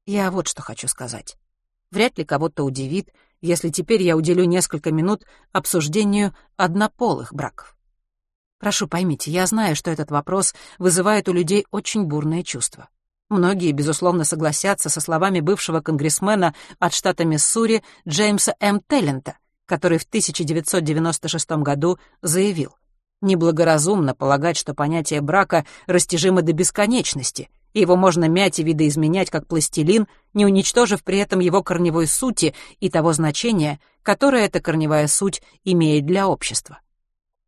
Speaker 1: Я вот что хочу сказать. Вряд ли кого-то удивит, если теперь я уделю несколько минут обсуждению однополых браков. Прошу, поймите, я знаю, что этот вопрос вызывает у людей очень бурные чувства. Многие, безусловно, согласятся со словами бывшего конгрессмена от штата Миссури Джеймса М. Теллента, который в 1996 году заявил, «Неблагоразумно полагать, что понятие брака растяжимо до бесконечности, и его можно мять и видоизменять как пластилин, не уничтожив при этом его корневой сути и того значения, которое эта корневая суть имеет для общества.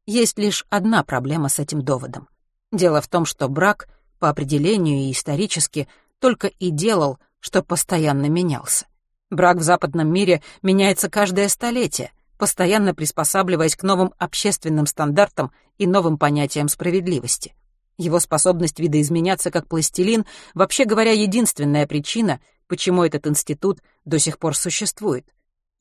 Speaker 1: Есть лишь одна проблема с этим доводом. Дело в том, что брак, по определению и исторически, только и делал, что постоянно менялся. Брак в западном мире меняется каждое столетие, постоянно приспосабливаясь к новым общественным стандартам и новым понятиям справедливости. Его способность видоизменяться как пластилин, вообще говоря, единственная причина, почему этот институт до сих пор существует.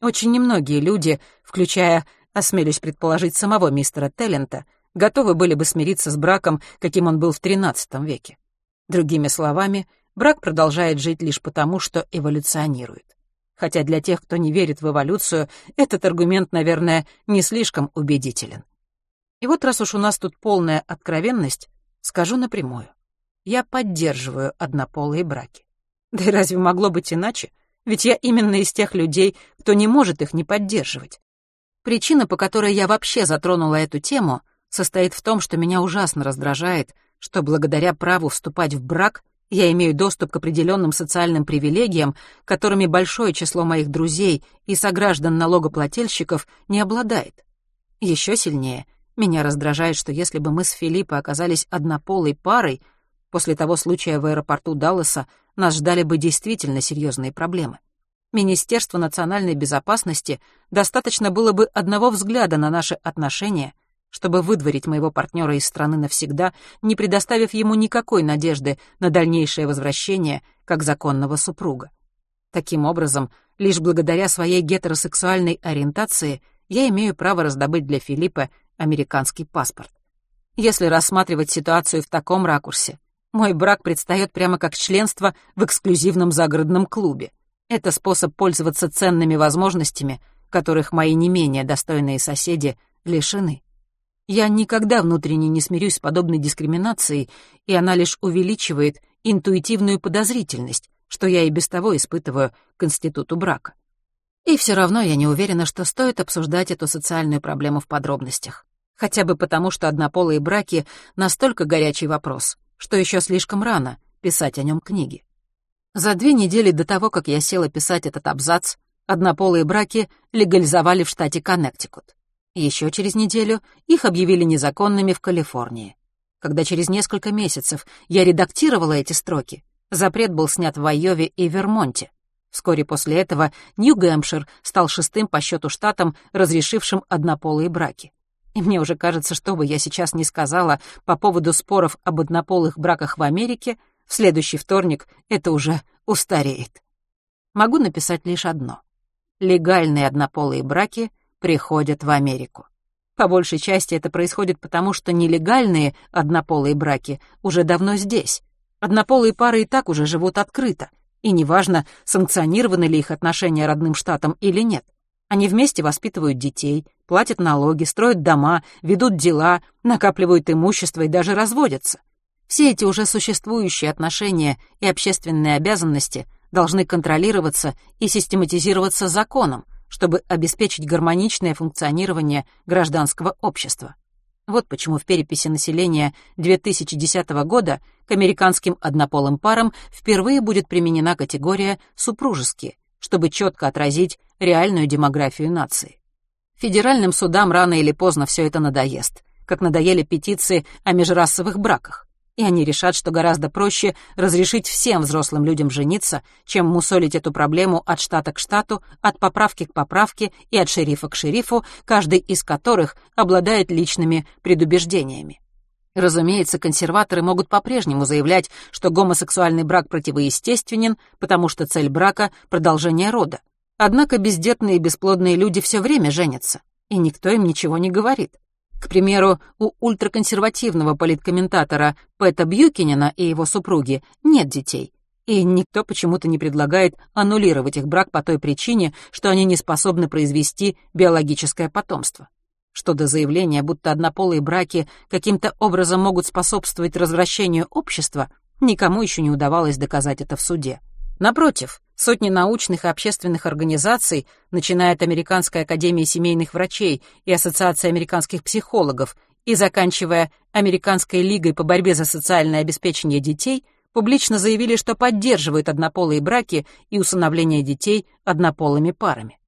Speaker 1: Очень немногие люди, включая осмелюсь предположить самого мистера Теллента, готовы были бы смириться с браком, каким он был в XIII веке. Другими словами, брак продолжает жить лишь потому, что эволюционирует. хотя для тех, кто не верит в эволюцию, этот аргумент, наверное, не слишком убедителен. И вот раз уж у нас тут полная откровенность, скажу напрямую. Я поддерживаю однополые браки. Да и разве могло быть иначе? Ведь я именно из тех людей, кто не может их не поддерживать. Причина, по которой я вообще затронула эту тему, состоит в том, что меня ужасно раздражает, что благодаря праву вступать в брак я имею доступ к определенным социальным привилегиям, которыми большое число моих друзей и сограждан налогоплательщиков не обладает. Еще сильнее меня раздражает, что если бы мы с Филиппой оказались однополой парой, после того случая в аэропорту Далласа нас ждали бы действительно серьезные проблемы. Министерству национальной безопасности достаточно было бы одного взгляда на наши отношения, чтобы выдворить моего партнера из страны навсегда, не предоставив ему никакой надежды на дальнейшее возвращение как законного супруга. Таким образом, лишь благодаря своей гетеросексуальной ориентации я имею право раздобыть для Филиппа американский паспорт. Если рассматривать ситуацию в таком ракурсе, мой брак предстает прямо как членство в эксклюзивном загородном клубе. Это способ пользоваться ценными возможностями, которых мои не менее достойные соседи лишены. Я никогда внутренне не смирюсь с подобной дискриминацией, и она лишь увеличивает интуитивную подозрительность, что я и без того испытываю к институту брака. И все равно я не уверена, что стоит обсуждать эту социальную проблему в подробностях. Хотя бы потому, что однополые браки — настолько горячий вопрос, что еще слишком рано писать о нем книги. За две недели до того, как я села писать этот абзац, однополые браки легализовали в штате Коннектикут. Еще через неделю их объявили незаконными в Калифорнии. Когда через несколько месяцев я редактировала эти строки, запрет был снят в Айове и Вермонте. Вскоре после этого Нью-Гэмпшир стал шестым по счету штатом, разрешившим однополые браки. И мне уже кажется, что бы я сейчас не сказала по поводу споров об однополых браках в Америке, в следующий вторник это уже устареет. Могу написать лишь одно. Легальные однополые браки — приходят в Америку. По большей части это происходит потому, что нелегальные однополые браки уже давно здесь. Однополые пары и так уже живут открыто, и неважно, санкционированы ли их отношения родным штатам или нет. Они вместе воспитывают детей, платят налоги, строят дома, ведут дела, накапливают имущество и даже разводятся. Все эти уже существующие отношения и общественные обязанности должны контролироваться и систематизироваться законом, чтобы обеспечить гармоничное функционирование гражданского общества. Вот почему в переписи населения 2010 года к американским однополым парам впервые будет применена категория «супружеские», чтобы четко отразить реальную демографию нации. Федеральным судам рано или поздно все это надоест, как надоели петиции о межрасовых браках и они решат, что гораздо проще разрешить всем взрослым людям жениться, чем мусолить эту проблему от штата к штату, от поправки к поправке и от шерифа к шерифу, каждый из которых обладает личными предубеждениями. Разумеется, консерваторы могут по-прежнему заявлять, что гомосексуальный брак противоестественен, потому что цель брака — продолжение рода. Однако бездетные и бесплодные люди все время женятся, и никто им ничего не говорит. К примеру, у ультраконсервативного политкомментатора Пэта Бьюкинена и его супруги нет детей, и никто почему-то не предлагает аннулировать их брак по той причине, что они не способны произвести биологическое потомство. Что до заявления, будто однополые браки каким-то образом могут способствовать развращению общества, никому еще не удавалось доказать это в суде. Напротив, сотни научных и общественных организаций, начиная от Американской академии семейных врачей и Ассоциации американских психологов и заканчивая Американской лигой по борьбе за социальное обеспечение детей, публично заявили, что поддерживают однополые браки и усыновление детей однополыми парами.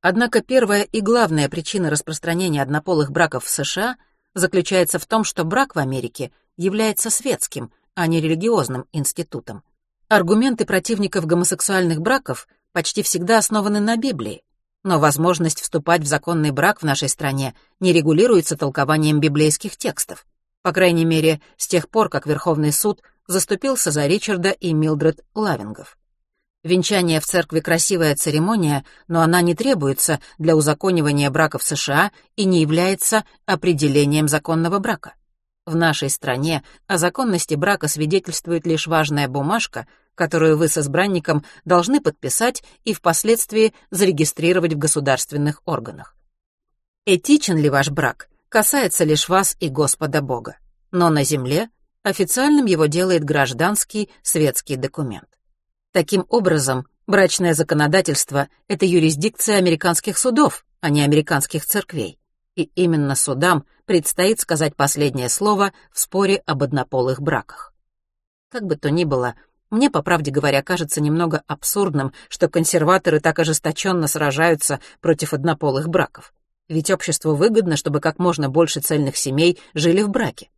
Speaker 1: Однако первая и главная причина распространения однополых браков в США заключается в том, что брак в Америке является светским, а не религиозным институтом. Аргументы противников гомосексуальных браков почти всегда основаны на Библии, но возможность вступать в законный брак в нашей стране не регулируется толкованием библейских текстов. По крайней мере, с тех пор, как Верховный суд заступился за Ричарда и Милдред Лавингов. Венчание в церкви — красивая церемония, но она не требуется для узаконивания брака в США и не является определением законного брака. В нашей стране о законности брака свидетельствует лишь важная бумажка, которую вы с избранником должны подписать и впоследствии зарегистрировать в государственных органах. Этичен ли ваш брак, касается лишь вас и Господа Бога. Но на земле официальным его делает гражданский светский документ. Таким образом, брачное законодательство — это юрисдикция американских судов, а не американских церквей. И именно судам предстоит сказать последнее слово в споре об однополых браках. Как бы то ни было, мне, по правде говоря, кажется немного абсурдным, что консерваторы так ожесточенно сражаются против однополых браков. Ведь обществу выгодно, чтобы как можно больше цельных семей жили в браке.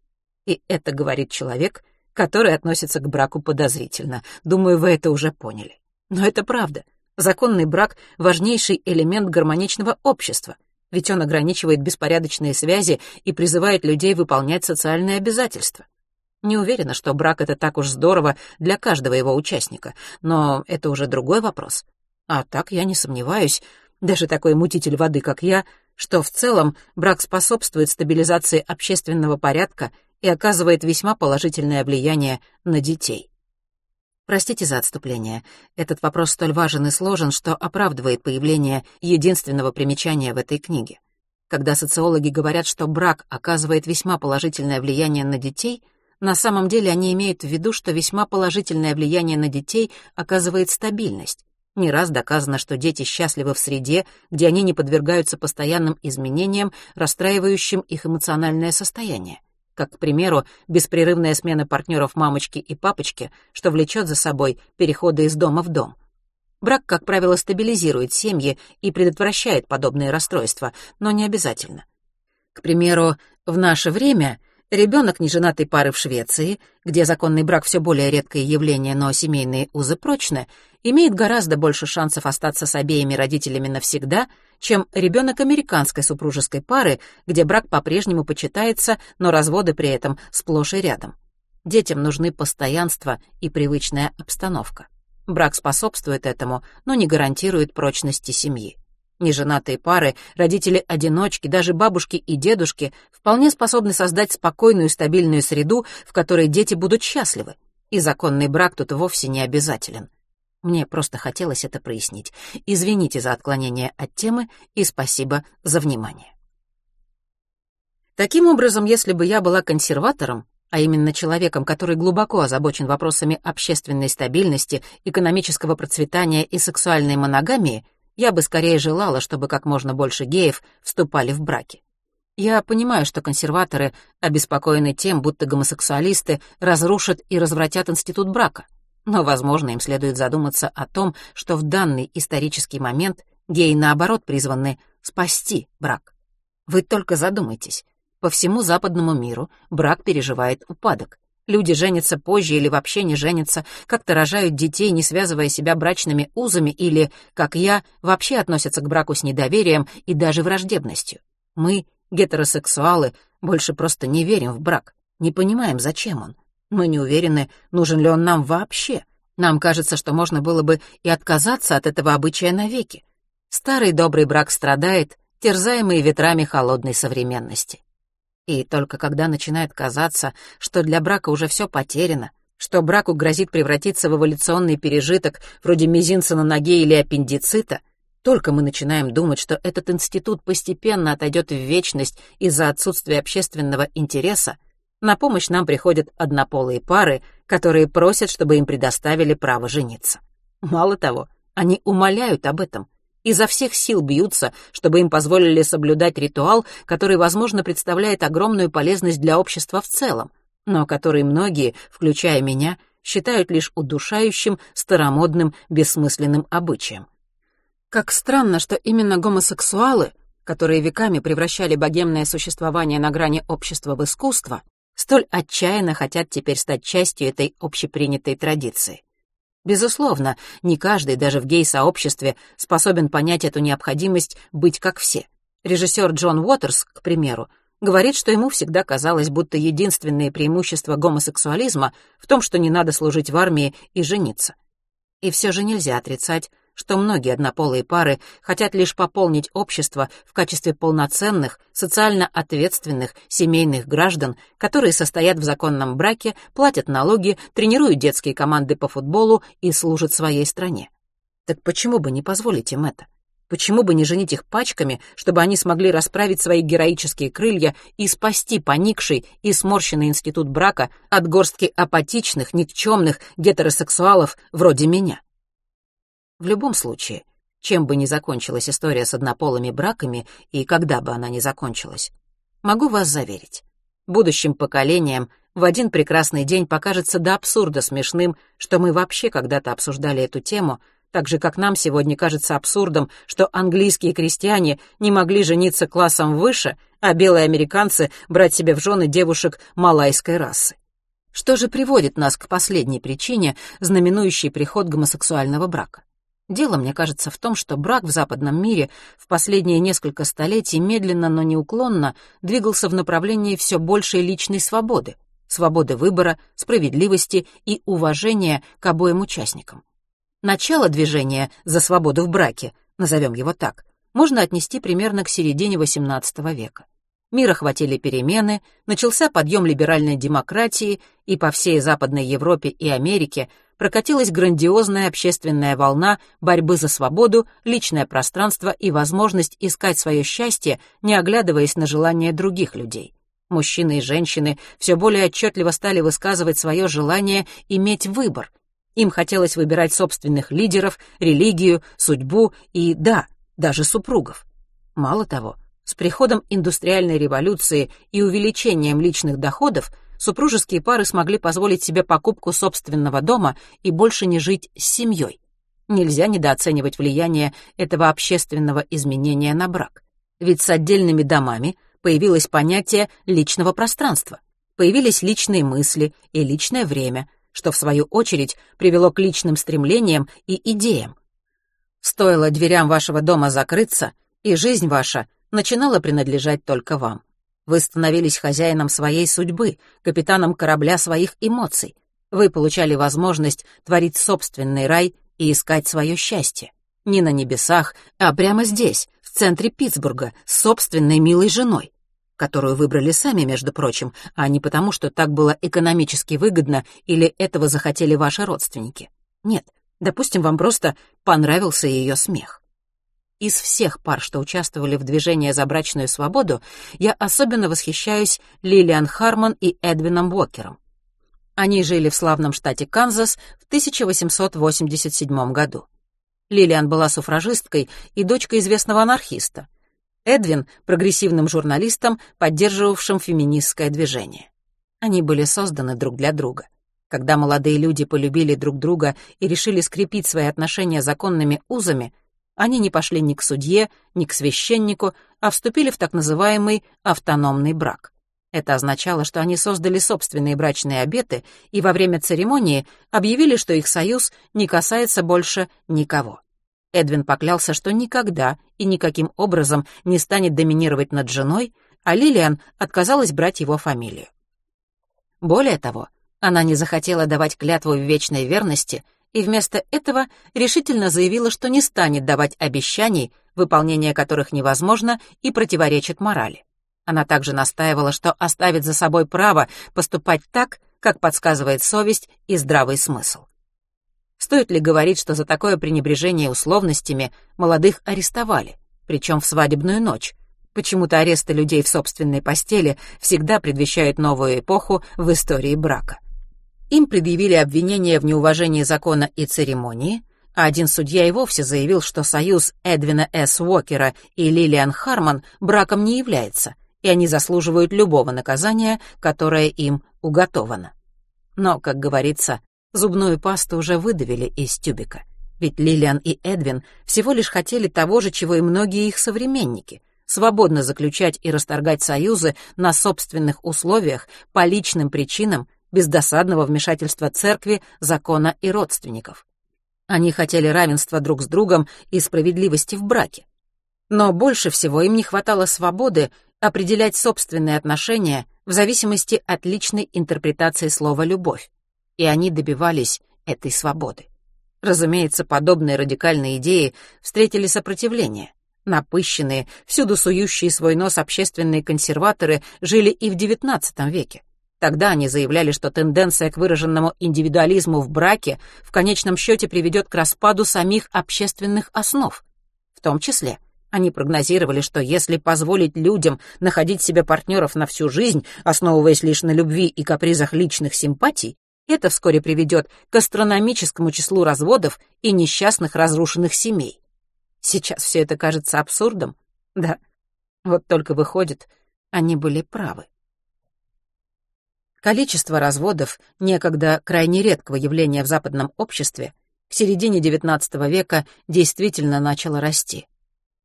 Speaker 1: И это говорит человек, который относится к браку подозрительно. Думаю, вы это уже поняли. Но это правда. Законный брак — важнейший элемент гармоничного общества, ведь он ограничивает беспорядочные связи и призывает людей выполнять социальные обязательства. Не уверена, что брак — это так уж здорово для каждого его участника, но это уже другой вопрос. А так я не сомневаюсь, даже такой мутитель воды, как я, что в целом брак способствует стабилизации общественного порядка и оказывает весьма положительное влияние на детей. Простите за отступление. Этот вопрос столь важен и сложен, что оправдывает появление единственного примечания в этой книге. Когда социологи говорят, что брак оказывает весьма положительное влияние на детей, на самом деле они имеют в виду, что весьма положительное влияние на детей оказывает стабильность. Не раз доказано, что дети счастливы в среде, где они не подвергаются постоянным изменениям, расстраивающим их эмоциональное состояние как, к примеру, беспрерывная смена партнеров мамочки и папочки, что влечет за собой переходы из дома в дом. Брак, как правило, стабилизирует семьи и предотвращает подобные расстройства, но не обязательно. К примеру, в наше время ребенок неженатой пары в Швеции, где законный брак все более редкое явление, но семейные узы прочны, имеет гораздо больше шансов остаться с обеими родителями навсегда, чем ребенок американской супружеской пары, где брак по-прежнему почитается, но разводы при этом сплошь и рядом. Детям нужны постоянство и привычная обстановка. Брак способствует этому, но не гарантирует прочности семьи. Неженатые пары, родители-одиночки, даже бабушки и дедушки вполне способны создать спокойную и стабильную среду, в которой дети будут счастливы. И законный брак тут вовсе не обязателен. Мне просто хотелось это прояснить. Извините за отклонение от темы и спасибо за внимание. Таким образом, если бы я была консерватором, а именно человеком, который глубоко озабочен вопросами общественной стабильности, экономического процветания и сексуальной моногамии, я бы скорее желала, чтобы как можно больше геев вступали в браки. Я понимаю, что консерваторы обеспокоены тем, будто гомосексуалисты разрушат и развратят институт брака — но, возможно, им следует задуматься о том, что в данный исторический момент геи, наоборот, призваны спасти брак. Вы только задумайтесь. По всему западному миру брак переживает упадок. Люди женятся позже или вообще не женятся, как-то рожают детей, не связывая себя брачными узами, или, как я, вообще относятся к браку с недоверием и даже враждебностью. Мы, гетеросексуалы, больше просто не верим в брак, не понимаем, зачем он. Мы не уверены, нужен ли он нам вообще. Нам кажется, что можно было бы и отказаться от этого обычая навеки. Старый добрый брак страдает, терзаемый ветрами холодной современности. И только когда начинает казаться, что для брака уже все потеряно, что браку грозит превратиться в эволюционный пережиток вроде мизинца на ноге или аппендицита, только мы начинаем думать, что этот институт постепенно отойдет в вечность из-за отсутствия общественного интереса, на помощь нам приходят однополые пары, которые просят, чтобы им предоставили право жениться. Мало того, они умоляют об этом, изо всех сил бьются, чтобы им позволили соблюдать ритуал, который, возможно, представляет огромную полезность для общества в целом, но который многие, включая меня, считают лишь удушающим, старомодным, бессмысленным обычаем. Как странно, что именно гомосексуалы, которые веками превращали богемное существование на грани общества в искусство, столь отчаянно хотят теперь стать частью этой общепринятой традиции. Безусловно, не каждый, даже в гей-сообществе, способен понять эту необходимость быть как все. Режиссер Джон Уотерс, к примеру, говорит, что ему всегда казалось, будто единственное преимущество гомосексуализма в том, что не надо служить в армии и жениться. И все же нельзя отрицать, что многие однополые пары хотят лишь пополнить общество в качестве полноценных, социально ответственных семейных граждан, которые состоят в законном браке, платят налоги, тренируют детские команды по футболу и служат своей стране. Так почему бы не позволить им это? Почему бы не женить их пачками, чтобы они смогли расправить свои героические крылья и спасти поникший и сморщенный институт брака от горстки апатичных, никчемных гетеросексуалов вроде меня? В любом случае, чем бы ни закончилась история с однополыми браками и когда бы она ни закончилась, могу вас заверить, будущим поколениям в один прекрасный день покажется до абсурда смешным, что мы вообще когда-то обсуждали эту тему, так же, как нам сегодня кажется абсурдом, что английские крестьяне не могли жениться классом выше, а белые американцы брать себе в жены девушек малайской расы. Что же приводит нас к последней причине, знаменующей приход гомосексуального брака? Дело, мне кажется, в том, что брак в западном мире в последние несколько столетий медленно, но неуклонно двигался в направлении все большей личной свободы, свободы выбора, справедливости и уважения к обоим участникам. Начало движения за свободу в браке, назовем его так, можно отнести примерно к середине XVIII века. Мир охватили перемены, начался подъем либеральной демократии, и по всей Западной Европе и Америке прокатилась грандиозная общественная волна борьбы за свободу, личное пространство и возможность искать свое счастье, не оглядываясь на желания других людей. Мужчины и женщины все более отчетливо стали высказывать свое желание иметь выбор. Им хотелось выбирать собственных лидеров, религию, судьбу и, да, даже супругов. Мало того, с приходом индустриальной революции и увеличением личных доходов – супружеские пары смогли позволить себе покупку собственного дома и больше не жить с семьей. Нельзя недооценивать влияние этого общественного изменения на брак. Ведь с отдельными домами появилось понятие личного пространства, появились личные мысли и личное время, что в свою очередь привело к личным стремлениям и идеям. Стоило дверям вашего дома закрыться, и жизнь ваша начинала принадлежать только вам. Вы становились хозяином своей судьбы, капитаном корабля своих эмоций. Вы получали возможность творить собственный рай и искать свое счастье. Не на небесах, а прямо здесь, в центре Питтсбурга, с собственной милой женой, которую выбрали сами, между прочим, а не потому, что так было экономически выгодно или этого захотели ваши родственники. Нет, допустим, вам просто понравился ее смех. Из всех пар, что участвовали в движении за брачную свободу, я особенно восхищаюсь Лилиан Хармон и Эдвином Уокером. Они жили в славном штате Канзас в 1887 году. Лилиан была суфражисткой и дочкой известного анархиста. Эдвин — прогрессивным журналистом, поддерживавшим феминистское движение. Они были созданы друг для друга. Когда молодые люди полюбили друг друга и решили скрепить свои отношения законными узами — они не пошли ни к судье, ни к священнику, а вступили в так называемый автономный брак. Это означало, что они создали собственные брачные обеты и во время церемонии объявили, что их союз не касается больше никого. Эдвин поклялся, что никогда и никаким образом не станет доминировать над женой, а Лилиан отказалась брать его фамилию. Более того, она не захотела давать клятву в вечной верности — и вместо этого решительно заявила, что не станет давать обещаний, выполнение которых невозможно и противоречит морали. Она также настаивала, что оставит за собой право поступать так, как подсказывает совесть и здравый смысл. Стоит ли говорить, что за такое пренебрежение условностями молодых арестовали, причем в свадебную ночь? Почему-то аресты людей в собственной постели всегда предвещают новую эпоху в истории брака. Им предъявили обвинение в неуважении закона и церемонии, а один судья и вовсе заявил, что союз Эдвина С. Уокера и Лилиан Харман браком не является, и они заслуживают любого наказания, которое им уготовано. Но, как говорится, зубную пасту уже выдавили из тюбика. Ведь Лилиан и Эдвин всего лишь хотели того же, чего и многие их современники — свободно заключать и расторгать союзы на собственных условиях по личным причинам без досадного вмешательства церкви, закона и родственников. Они хотели равенства друг с другом и справедливости в браке. Но больше всего им не хватало свободы определять собственные отношения в зависимости от личной интерпретации слова «любовь», и они добивались этой свободы. Разумеется, подобные радикальные идеи встретили сопротивление. Напыщенные, всюду сующие свой нос общественные консерваторы жили и в XIX веке. Тогда они заявляли, что тенденция к выраженному индивидуализму в браке в конечном счете приведет к распаду самих общественных основ. В том числе они прогнозировали, что если позволить людям находить себе партнеров на всю жизнь, основываясь лишь на любви и капризах личных симпатий, это вскоре приведет к астрономическому числу разводов и несчастных разрушенных семей. Сейчас все это кажется абсурдом? Да. Вот только выходит, они были правы. Количество разводов, некогда крайне редкого явления в западном обществе, к середине XIX века действительно начало расти.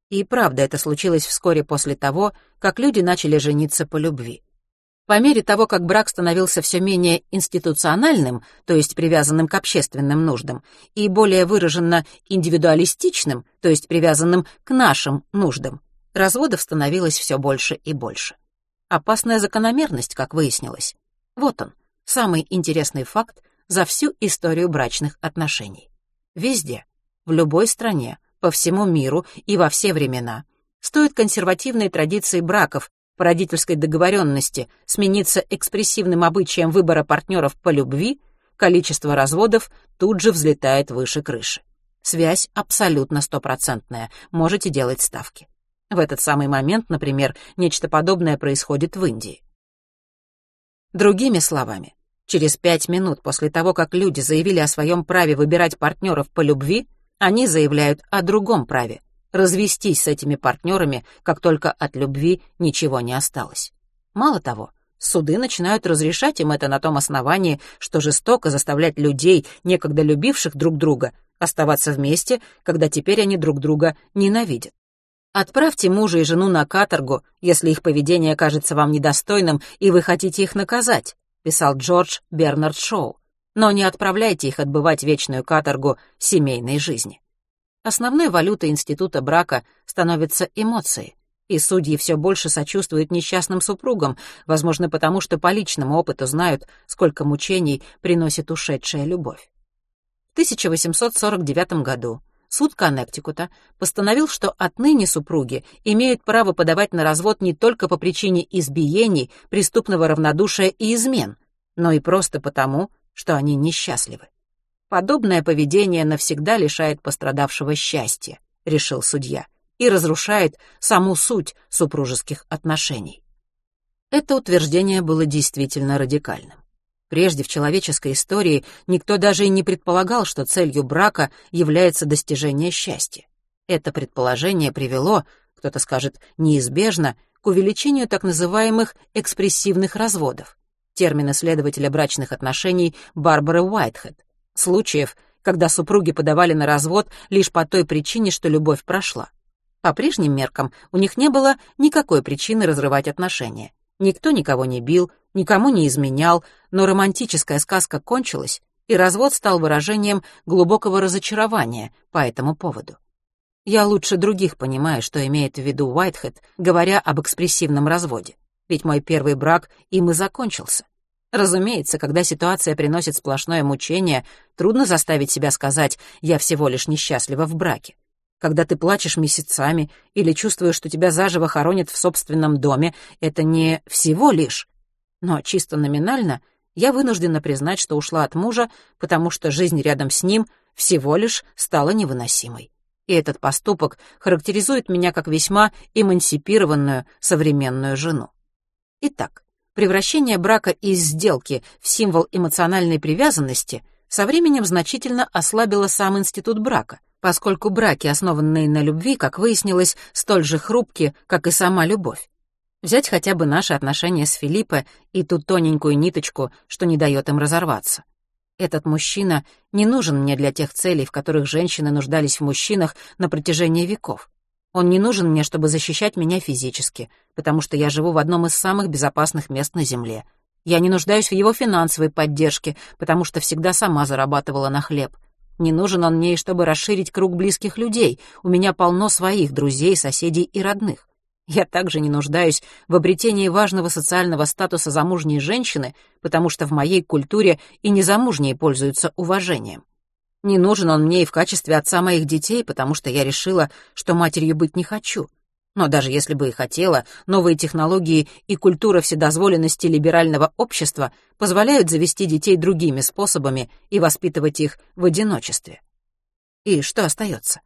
Speaker 1: И правда, это случилось вскоре после того, как люди начали жениться по любви. По мере того, как брак становился все менее институциональным, то есть привязанным к общественным нуждам, и более выраженно индивидуалистичным, то есть привязанным к нашим нуждам, разводов становилось все больше и больше. Опасная закономерность, как выяснилось. Вот он, самый интересный факт за всю историю брачных отношений. Везде, в любой стране, по всему миру и во все времена, стоят консервативные традиции браков, по родительской договоренности смениться экспрессивным обычаем выбора партнеров по любви, количество разводов тут же взлетает выше крыши. Связь абсолютно стопроцентная, можете делать ставки. В этот самый момент, например, нечто подобное происходит в Индии. Другими словами, через пять минут после того, как люди заявили о своем праве выбирать партнеров по любви, они заявляют о другом праве развестись с этими партнерами, как только от любви ничего не осталось. Мало того, суды начинают разрешать им это на том основании, что жестоко заставлять людей, некогда любивших друг друга, оставаться вместе, когда теперь они друг друга ненавидят. Отправьте мужа и жену на каторгу, если их поведение кажется вам недостойным и вы хотите их наказать, писал Джордж Бернард Шоу. Но не отправляйте их отбывать вечную каторгу семейной жизни. Основной валютой института брака становятся эмоции, и судьи все больше сочувствуют несчастным супругам, возможно, потому что по личному опыту знают, сколько мучений приносит ушедшая любовь. В 1849 году суд Коннектикута постановил, что отныне супруги имеют право подавать на развод не только по причине избиений, преступного равнодушия и измен, но и просто потому, что они несчастливы. Подобное поведение навсегда лишает пострадавшего счастья, решил судья, и разрушает саму суть супружеских отношений. Это утверждение было действительно радикальным. Прежде в человеческой истории никто даже и не предполагал, что целью брака является достижение счастья. Это предположение привело, кто-то скажет, неизбежно, к увеличению так называемых экспрессивных разводов. Термин исследователя брачных отношений Барбары Уайтхед случаев, когда супруги подавали на развод лишь по той причине, что любовь прошла. По прежним меркам у них не было никакой причины разрывать отношения. Никто никого не бил, никому не изменял, но романтическая сказка кончилась, и развод стал выражением глубокого разочарования по этому поводу. Я лучше других понимаю, что имеет в виду Уайтхед, говоря об экспрессивном разводе, ведь мой первый брак им и закончился. Разумеется, когда ситуация приносит сплошное мучение, трудно заставить себя сказать «я всего лишь несчастлива в браке». Когда ты плачешь месяцами или чувствуешь, что тебя заживо хоронят в собственном доме, это не всего лишь. Но чисто номинально я вынуждена признать, что ушла от мужа, потому что жизнь рядом с ним всего лишь стала невыносимой. И этот поступок характеризует меня как весьма эмансипированную современную жену. Итак, превращение брака из сделки в символ эмоциональной привязанности со временем значительно ослабило сам институт брака, поскольку браки, основанные на любви, как выяснилось, столь же хрупки, как и сама любовь. Взять хотя бы наши отношения с Филиппо и ту тоненькую ниточку, что не дает им разорваться. Этот мужчина не нужен мне для тех целей, в которых женщины нуждались в мужчинах на протяжении веков. Он не нужен мне, чтобы защищать меня физически, потому что я живу в одном из самых безопасных мест на Земле. Я не нуждаюсь в его финансовой поддержке, потому что всегда сама зарабатывала на хлеб. Не нужен он мне и чтобы расширить круг близких людей. У меня полно своих друзей, соседей и родных. Я также не нуждаюсь в обретении важного социального статуса замужней женщины, потому что в моей культуре и незамужние пользуются уважением. Не нужен он мне и в качестве отца моих детей, потому что я решила, что матерью быть не хочу. Но даже если бы и хотела, новые технологии и культура вседозволенности либерального общества позволяют завести детей другими способами и воспитывать их в одиночестве. И что остается?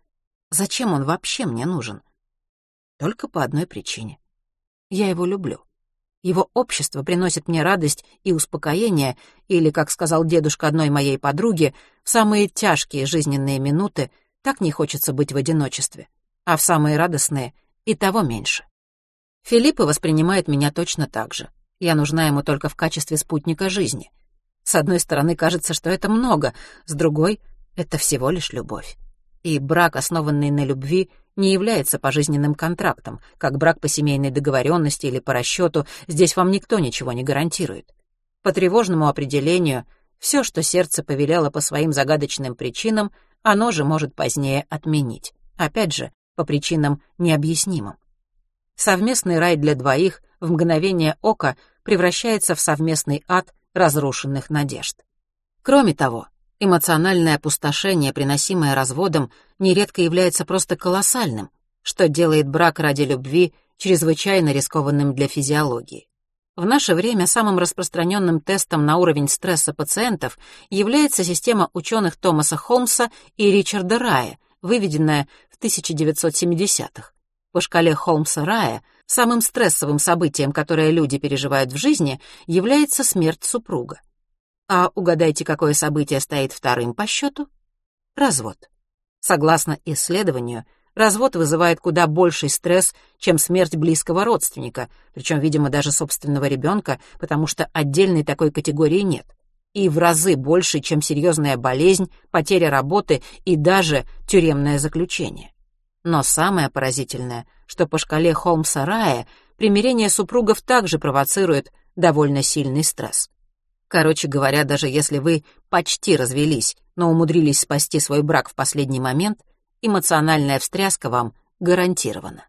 Speaker 1: Зачем он вообще мне нужен? Только по одной причине. Я его люблю. Его общество приносит мне радость и успокоение, или, как сказал дедушка одной моей подруги, в самые тяжкие жизненные минуты так не хочется быть в одиночестве, а в самые радостные и того меньше. Филиппа воспринимает меня точно так же. Я нужна ему только в качестве спутника жизни. С одной стороны, кажется, что это много, с другой — это всего лишь любовь. И брак, основанный на любви, не является пожизненным контрактом, как брак по семейной договоренности или по расчету, здесь вам никто ничего не гарантирует. По тревожному определению, все, что сердце повелело по своим загадочным причинам, оно же может позднее отменить. Опять же, по причинам необъяснимым. Совместный рай для двоих в мгновение ока превращается в совместный ад разрушенных надежд. Кроме того, Эмоциональное опустошение, приносимое разводом, нередко является просто колоссальным, что делает брак ради любви чрезвычайно рискованным для физиологии. В наше время самым распространенным тестом на уровень стресса пациентов является система ученых Томаса Холмса и Ричарда Рая, выведенная в 1970-х. По шкале Холмса-Рая самым стрессовым событием, которое люди переживают в жизни, является смерть супруга. А угадайте, какое событие стоит вторым по счету? Развод. Согласно исследованию, развод вызывает куда больший стресс, чем смерть близкого родственника, причем, видимо, даже собственного ребенка, потому что отдельной такой категории нет. И в разы больше, чем серьезная болезнь, потеря работы и даже тюремное заключение. Но самое поразительное, что по шкале Холмса-Рая примирение супругов также провоцирует довольно сильный стресс. Короче говоря, даже если вы почти развелись, но умудрились спасти свой брак в последний момент, эмоциональная встряска вам гарантирована.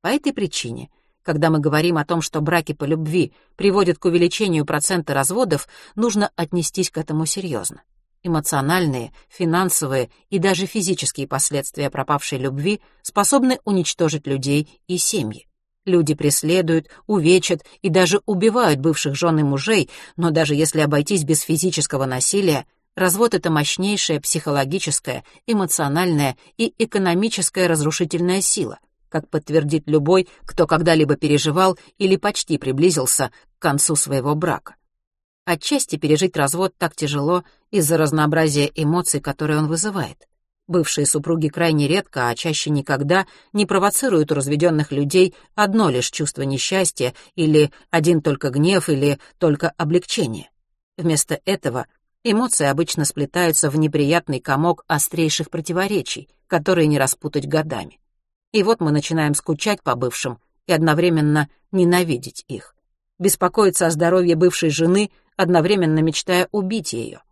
Speaker 1: По этой причине, когда мы говорим о том, что браки по любви приводят к увеличению процента разводов, нужно отнестись к этому серьезно. Эмоциональные, финансовые и даже физические последствия пропавшей любви способны уничтожить людей и семьи. Люди преследуют, увечат и даже убивают бывших жен и мужей, но даже если обойтись без физического насилия, развод — это мощнейшая психологическая, эмоциональная и экономическая разрушительная сила, как подтвердит любой, кто когда-либо переживал или почти приблизился к концу своего брака. Отчасти пережить развод так тяжело из-за разнообразия эмоций, которые он вызывает. Бывшие супруги крайне редко, а чаще никогда не провоцируют у разведенных людей одно лишь чувство несчастья или один только гнев или только облегчение. Вместо этого эмоции обычно сплетаются в неприятный комок острейших противоречий, которые не распутать годами. И вот мы начинаем скучать по бывшим и одновременно ненавидеть их. Беспокоиться о здоровье бывшей жены, одновременно мечтая убить ее.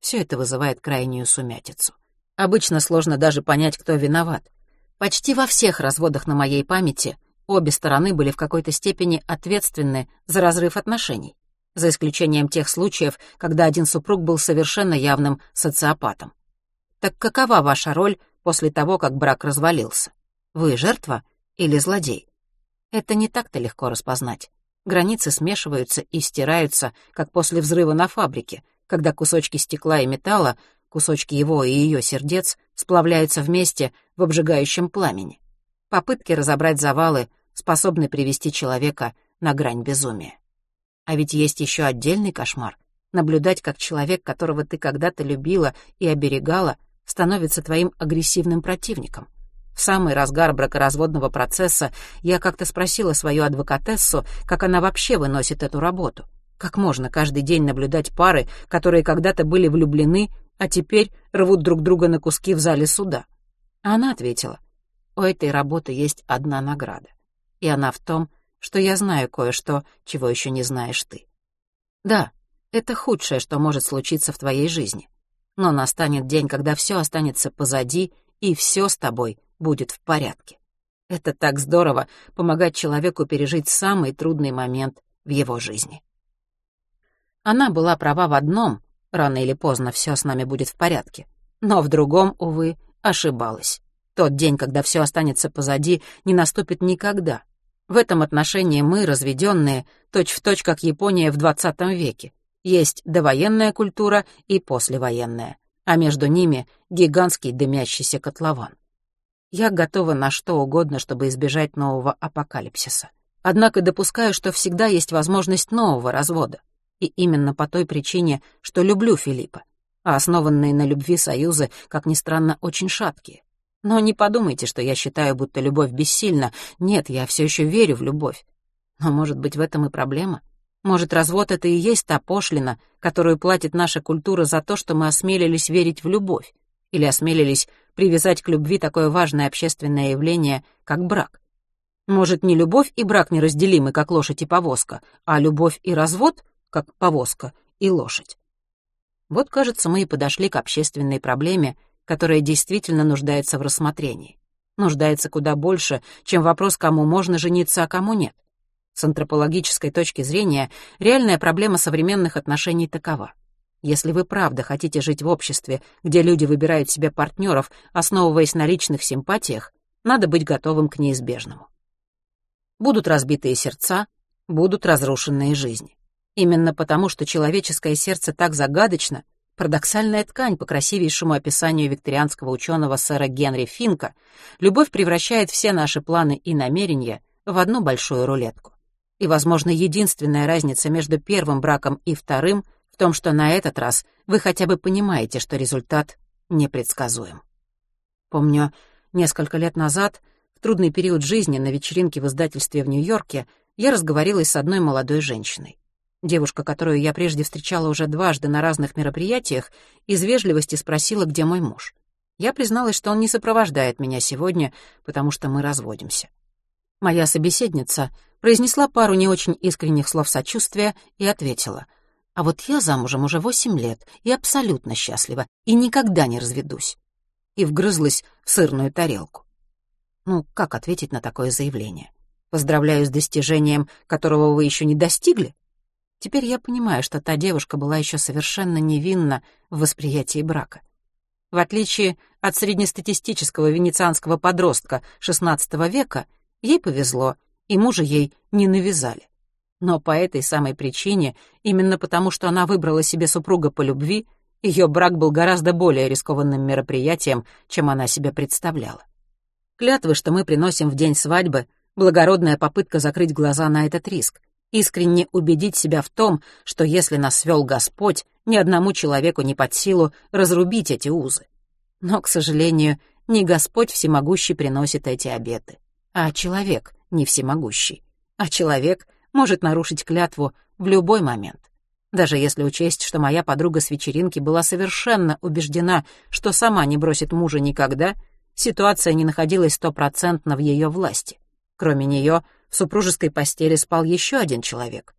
Speaker 1: Все это вызывает крайнюю сумятицу. Обычно сложно даже понять, кто виноват. Почти во всех разводах на моей памяти обе стороны были в какой-то степени ответственны за разрыв отношений, за исключением тех случаев, когда один супруг был совершенно явным социопатом. Так какова ваша роль после того, как брак развалился? Вы жертва или злодей? Это не так-то легко распознать. Границы смешиваются и стираются, как после взрыва на фабрике, когда кусочки стекла и металла Кусочки его и ее сердец сплавляются вместе в обжигающем пламени. Попытки разобрать завалы способны привести человека на грань безумия. А ведь есть еще отдельный кошмар — наблюдать, как человек, которого ты когда-то любила и оберегала, становится твоим агрессивным противником. В самый разгар бракоразводного процесса я как-то спросила свою адвокатессу, как она вообще выносит эту работу. Как можно каждый день наблюдать пары, которые когда-то были влюблены, а теперь рвут друг друга на куски в зале суда. Она ответила, у этой работы есть одна награда. И она в том, что я знаю кое-что, чего еще не знаешь ты. Да, это худшее, что может случиться в твоей жизни. Но настанет день, когда все останется позади, и все с тобой будет в порядке. Это так здорово — помогать человеку пережить самый трудный момент в его жизни. Она была права в одном, Рано или поздно все с нами будет в порядке. Но в другом, увы, ошибалась. Тот день, когда все останется позади, не наступит никогда. В этом отношении мы, разведенные, точь-в-точь, как Япония в 20 веке. Есть довоенная культура и послевоенная, а между ними гигантский дымящийся котлован. Я готова на что угодно, чтобы избежать нового апокалипсиса. Однако допускаю, что всегда есть возможность нового развода. И именно по той причине, что люблю Филиппа. А основанные на любви союзы, как ни странно, очень шаткие. Но не подумайте, что я считаю, будто любовь бессильна. Нет, я все еще верю в любовь. Но, может быть, в этом и проблема? Может, развод — это и есть та пошлина, которую платит наша культура за то, что мы осмелились верить в любовь? Или осмелились привязать к любви такое важное общественное явление, как брак? Может, не любовь и брак неразделимы, как лошадь и повозка, а любовь и развод, как повозка и лошадь? Вот, кажется, мы и подошли к общественной проблеме, которая действительно нуждается в рассмотрении. Нуждается куда больше, чем вопрос, кому можно жениться, а кому нет. С антропологической точки зрения, реальная проблема современных отношений такова. Если вы правда хотите жить в обществе, где люди выбирают себе партнеров, основываясь на личных симпатиях, надо быть готовым к неизбежному. Будут разбитые сердца, будут разрушенные жизни. Именно потому, что человеческое сердце так загадочно, Парадоксальная ткань по красивейшему описанию викторианского ученого сэра Генри Финка, любовь превращает все наши планы и намерения в одну большую рулетку. И, возможно, единственная разница между первым браком и вторым в том, что на этот раз вы хотя бы понимаете, что результат непредсказуем. Помню, несколько лет назад, в трудный период жизни на вечеринке в издательстве в Нью-Йорке, я разговорилась с одной молодой женщиной. Девушка, которую я прежде встречала уже дважды на разных мероприятиях, из вежливости спросила, где мой муж. Я призналась, что он не сопровождает меня сегодня, потому что мы разводимся. Моя собеседница произнесла пару не очень искренних слов сочувствия и ответила, «А вот я замужем уже восемь лет и абсолютно счастлива, и никогда не разведусь». И вгрызлась в сырную тарелку. Ну, как ответить на такое заявление? Поздравляю с достижением, которого вы еще не достигли? Теперь я понимаю, что та девушка была еще совершенно невинна в восприятии брака. В отличие от среднестатистического венецианского подростка XVI века, ей повезло, и мужа ей не навязали. Но по этой самой причине, именно потому что она выбрала себе супруга по любви, ее брак был гораздо более рискованным мероприятием, чем она себе представляла. Клятвы, что мы приносим в день свадьбы, благородная попытка закрыть глаза на этот риск, искренне убедить себя в том, что если нас свел Господь, ни одному человеку не под силу разрубить эти узы. Но, к сожалению, не Господь всемогущий приносит эти обеты, а человек не всемогущий. А человек может нарушить клятву в любой момент. Даже если учесть, что моя подруга с вечеринки была совершенно убеждена, что сама не бросит мужа никогда, ситуация не находилась стопроцентно в ее власти. Кроме нее, в супружеской постели спал еще один человек.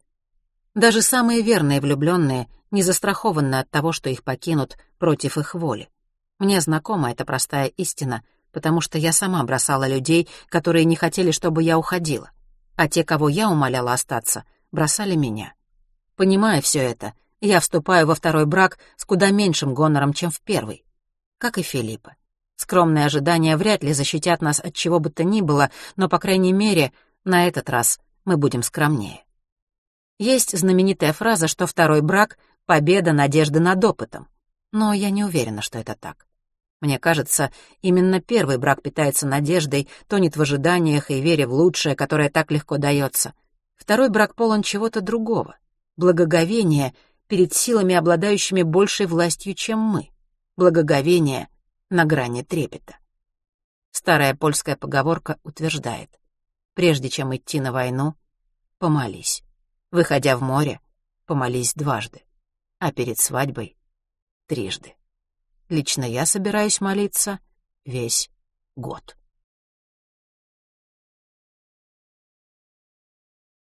Speaker 1: Даже самые верные влюбленные не застрахованы от того, что их покинут против их воли. Мне знакома эта простая истина, потому что я сама бросала людей, которые не хотели, чтобы я уходила. А те, кого я умоляла остаться, бросали меня. Понимая все это, я вступаю во второй брак с куда меньшим гонором, чем в первый. Как и Филиппа. Скромные ожидания вряд ли защитят нас от чего бы то ни было, но, по крайней мере, на этот раз мы будем скромнее. Есть знаменитая фраза, что второй брак — победа надежды над опытом. Но я не уверена, что это так. Мне кажется, именно первый брак питается надеждой, тонет в ожиданиях и вере в лучшее, которое так легко дается. Второй брак полон чего-то другого. Благоговение перед силами, обладающими большей властью, чем мы. Благоговение на грани трепета. Старая польская поговорка утверждает, Прежде чем идти на войну, помолись. Выходя в море, помолись дважды, а перед свадьбой — трижды. Лично я собираюсь молиться весь год.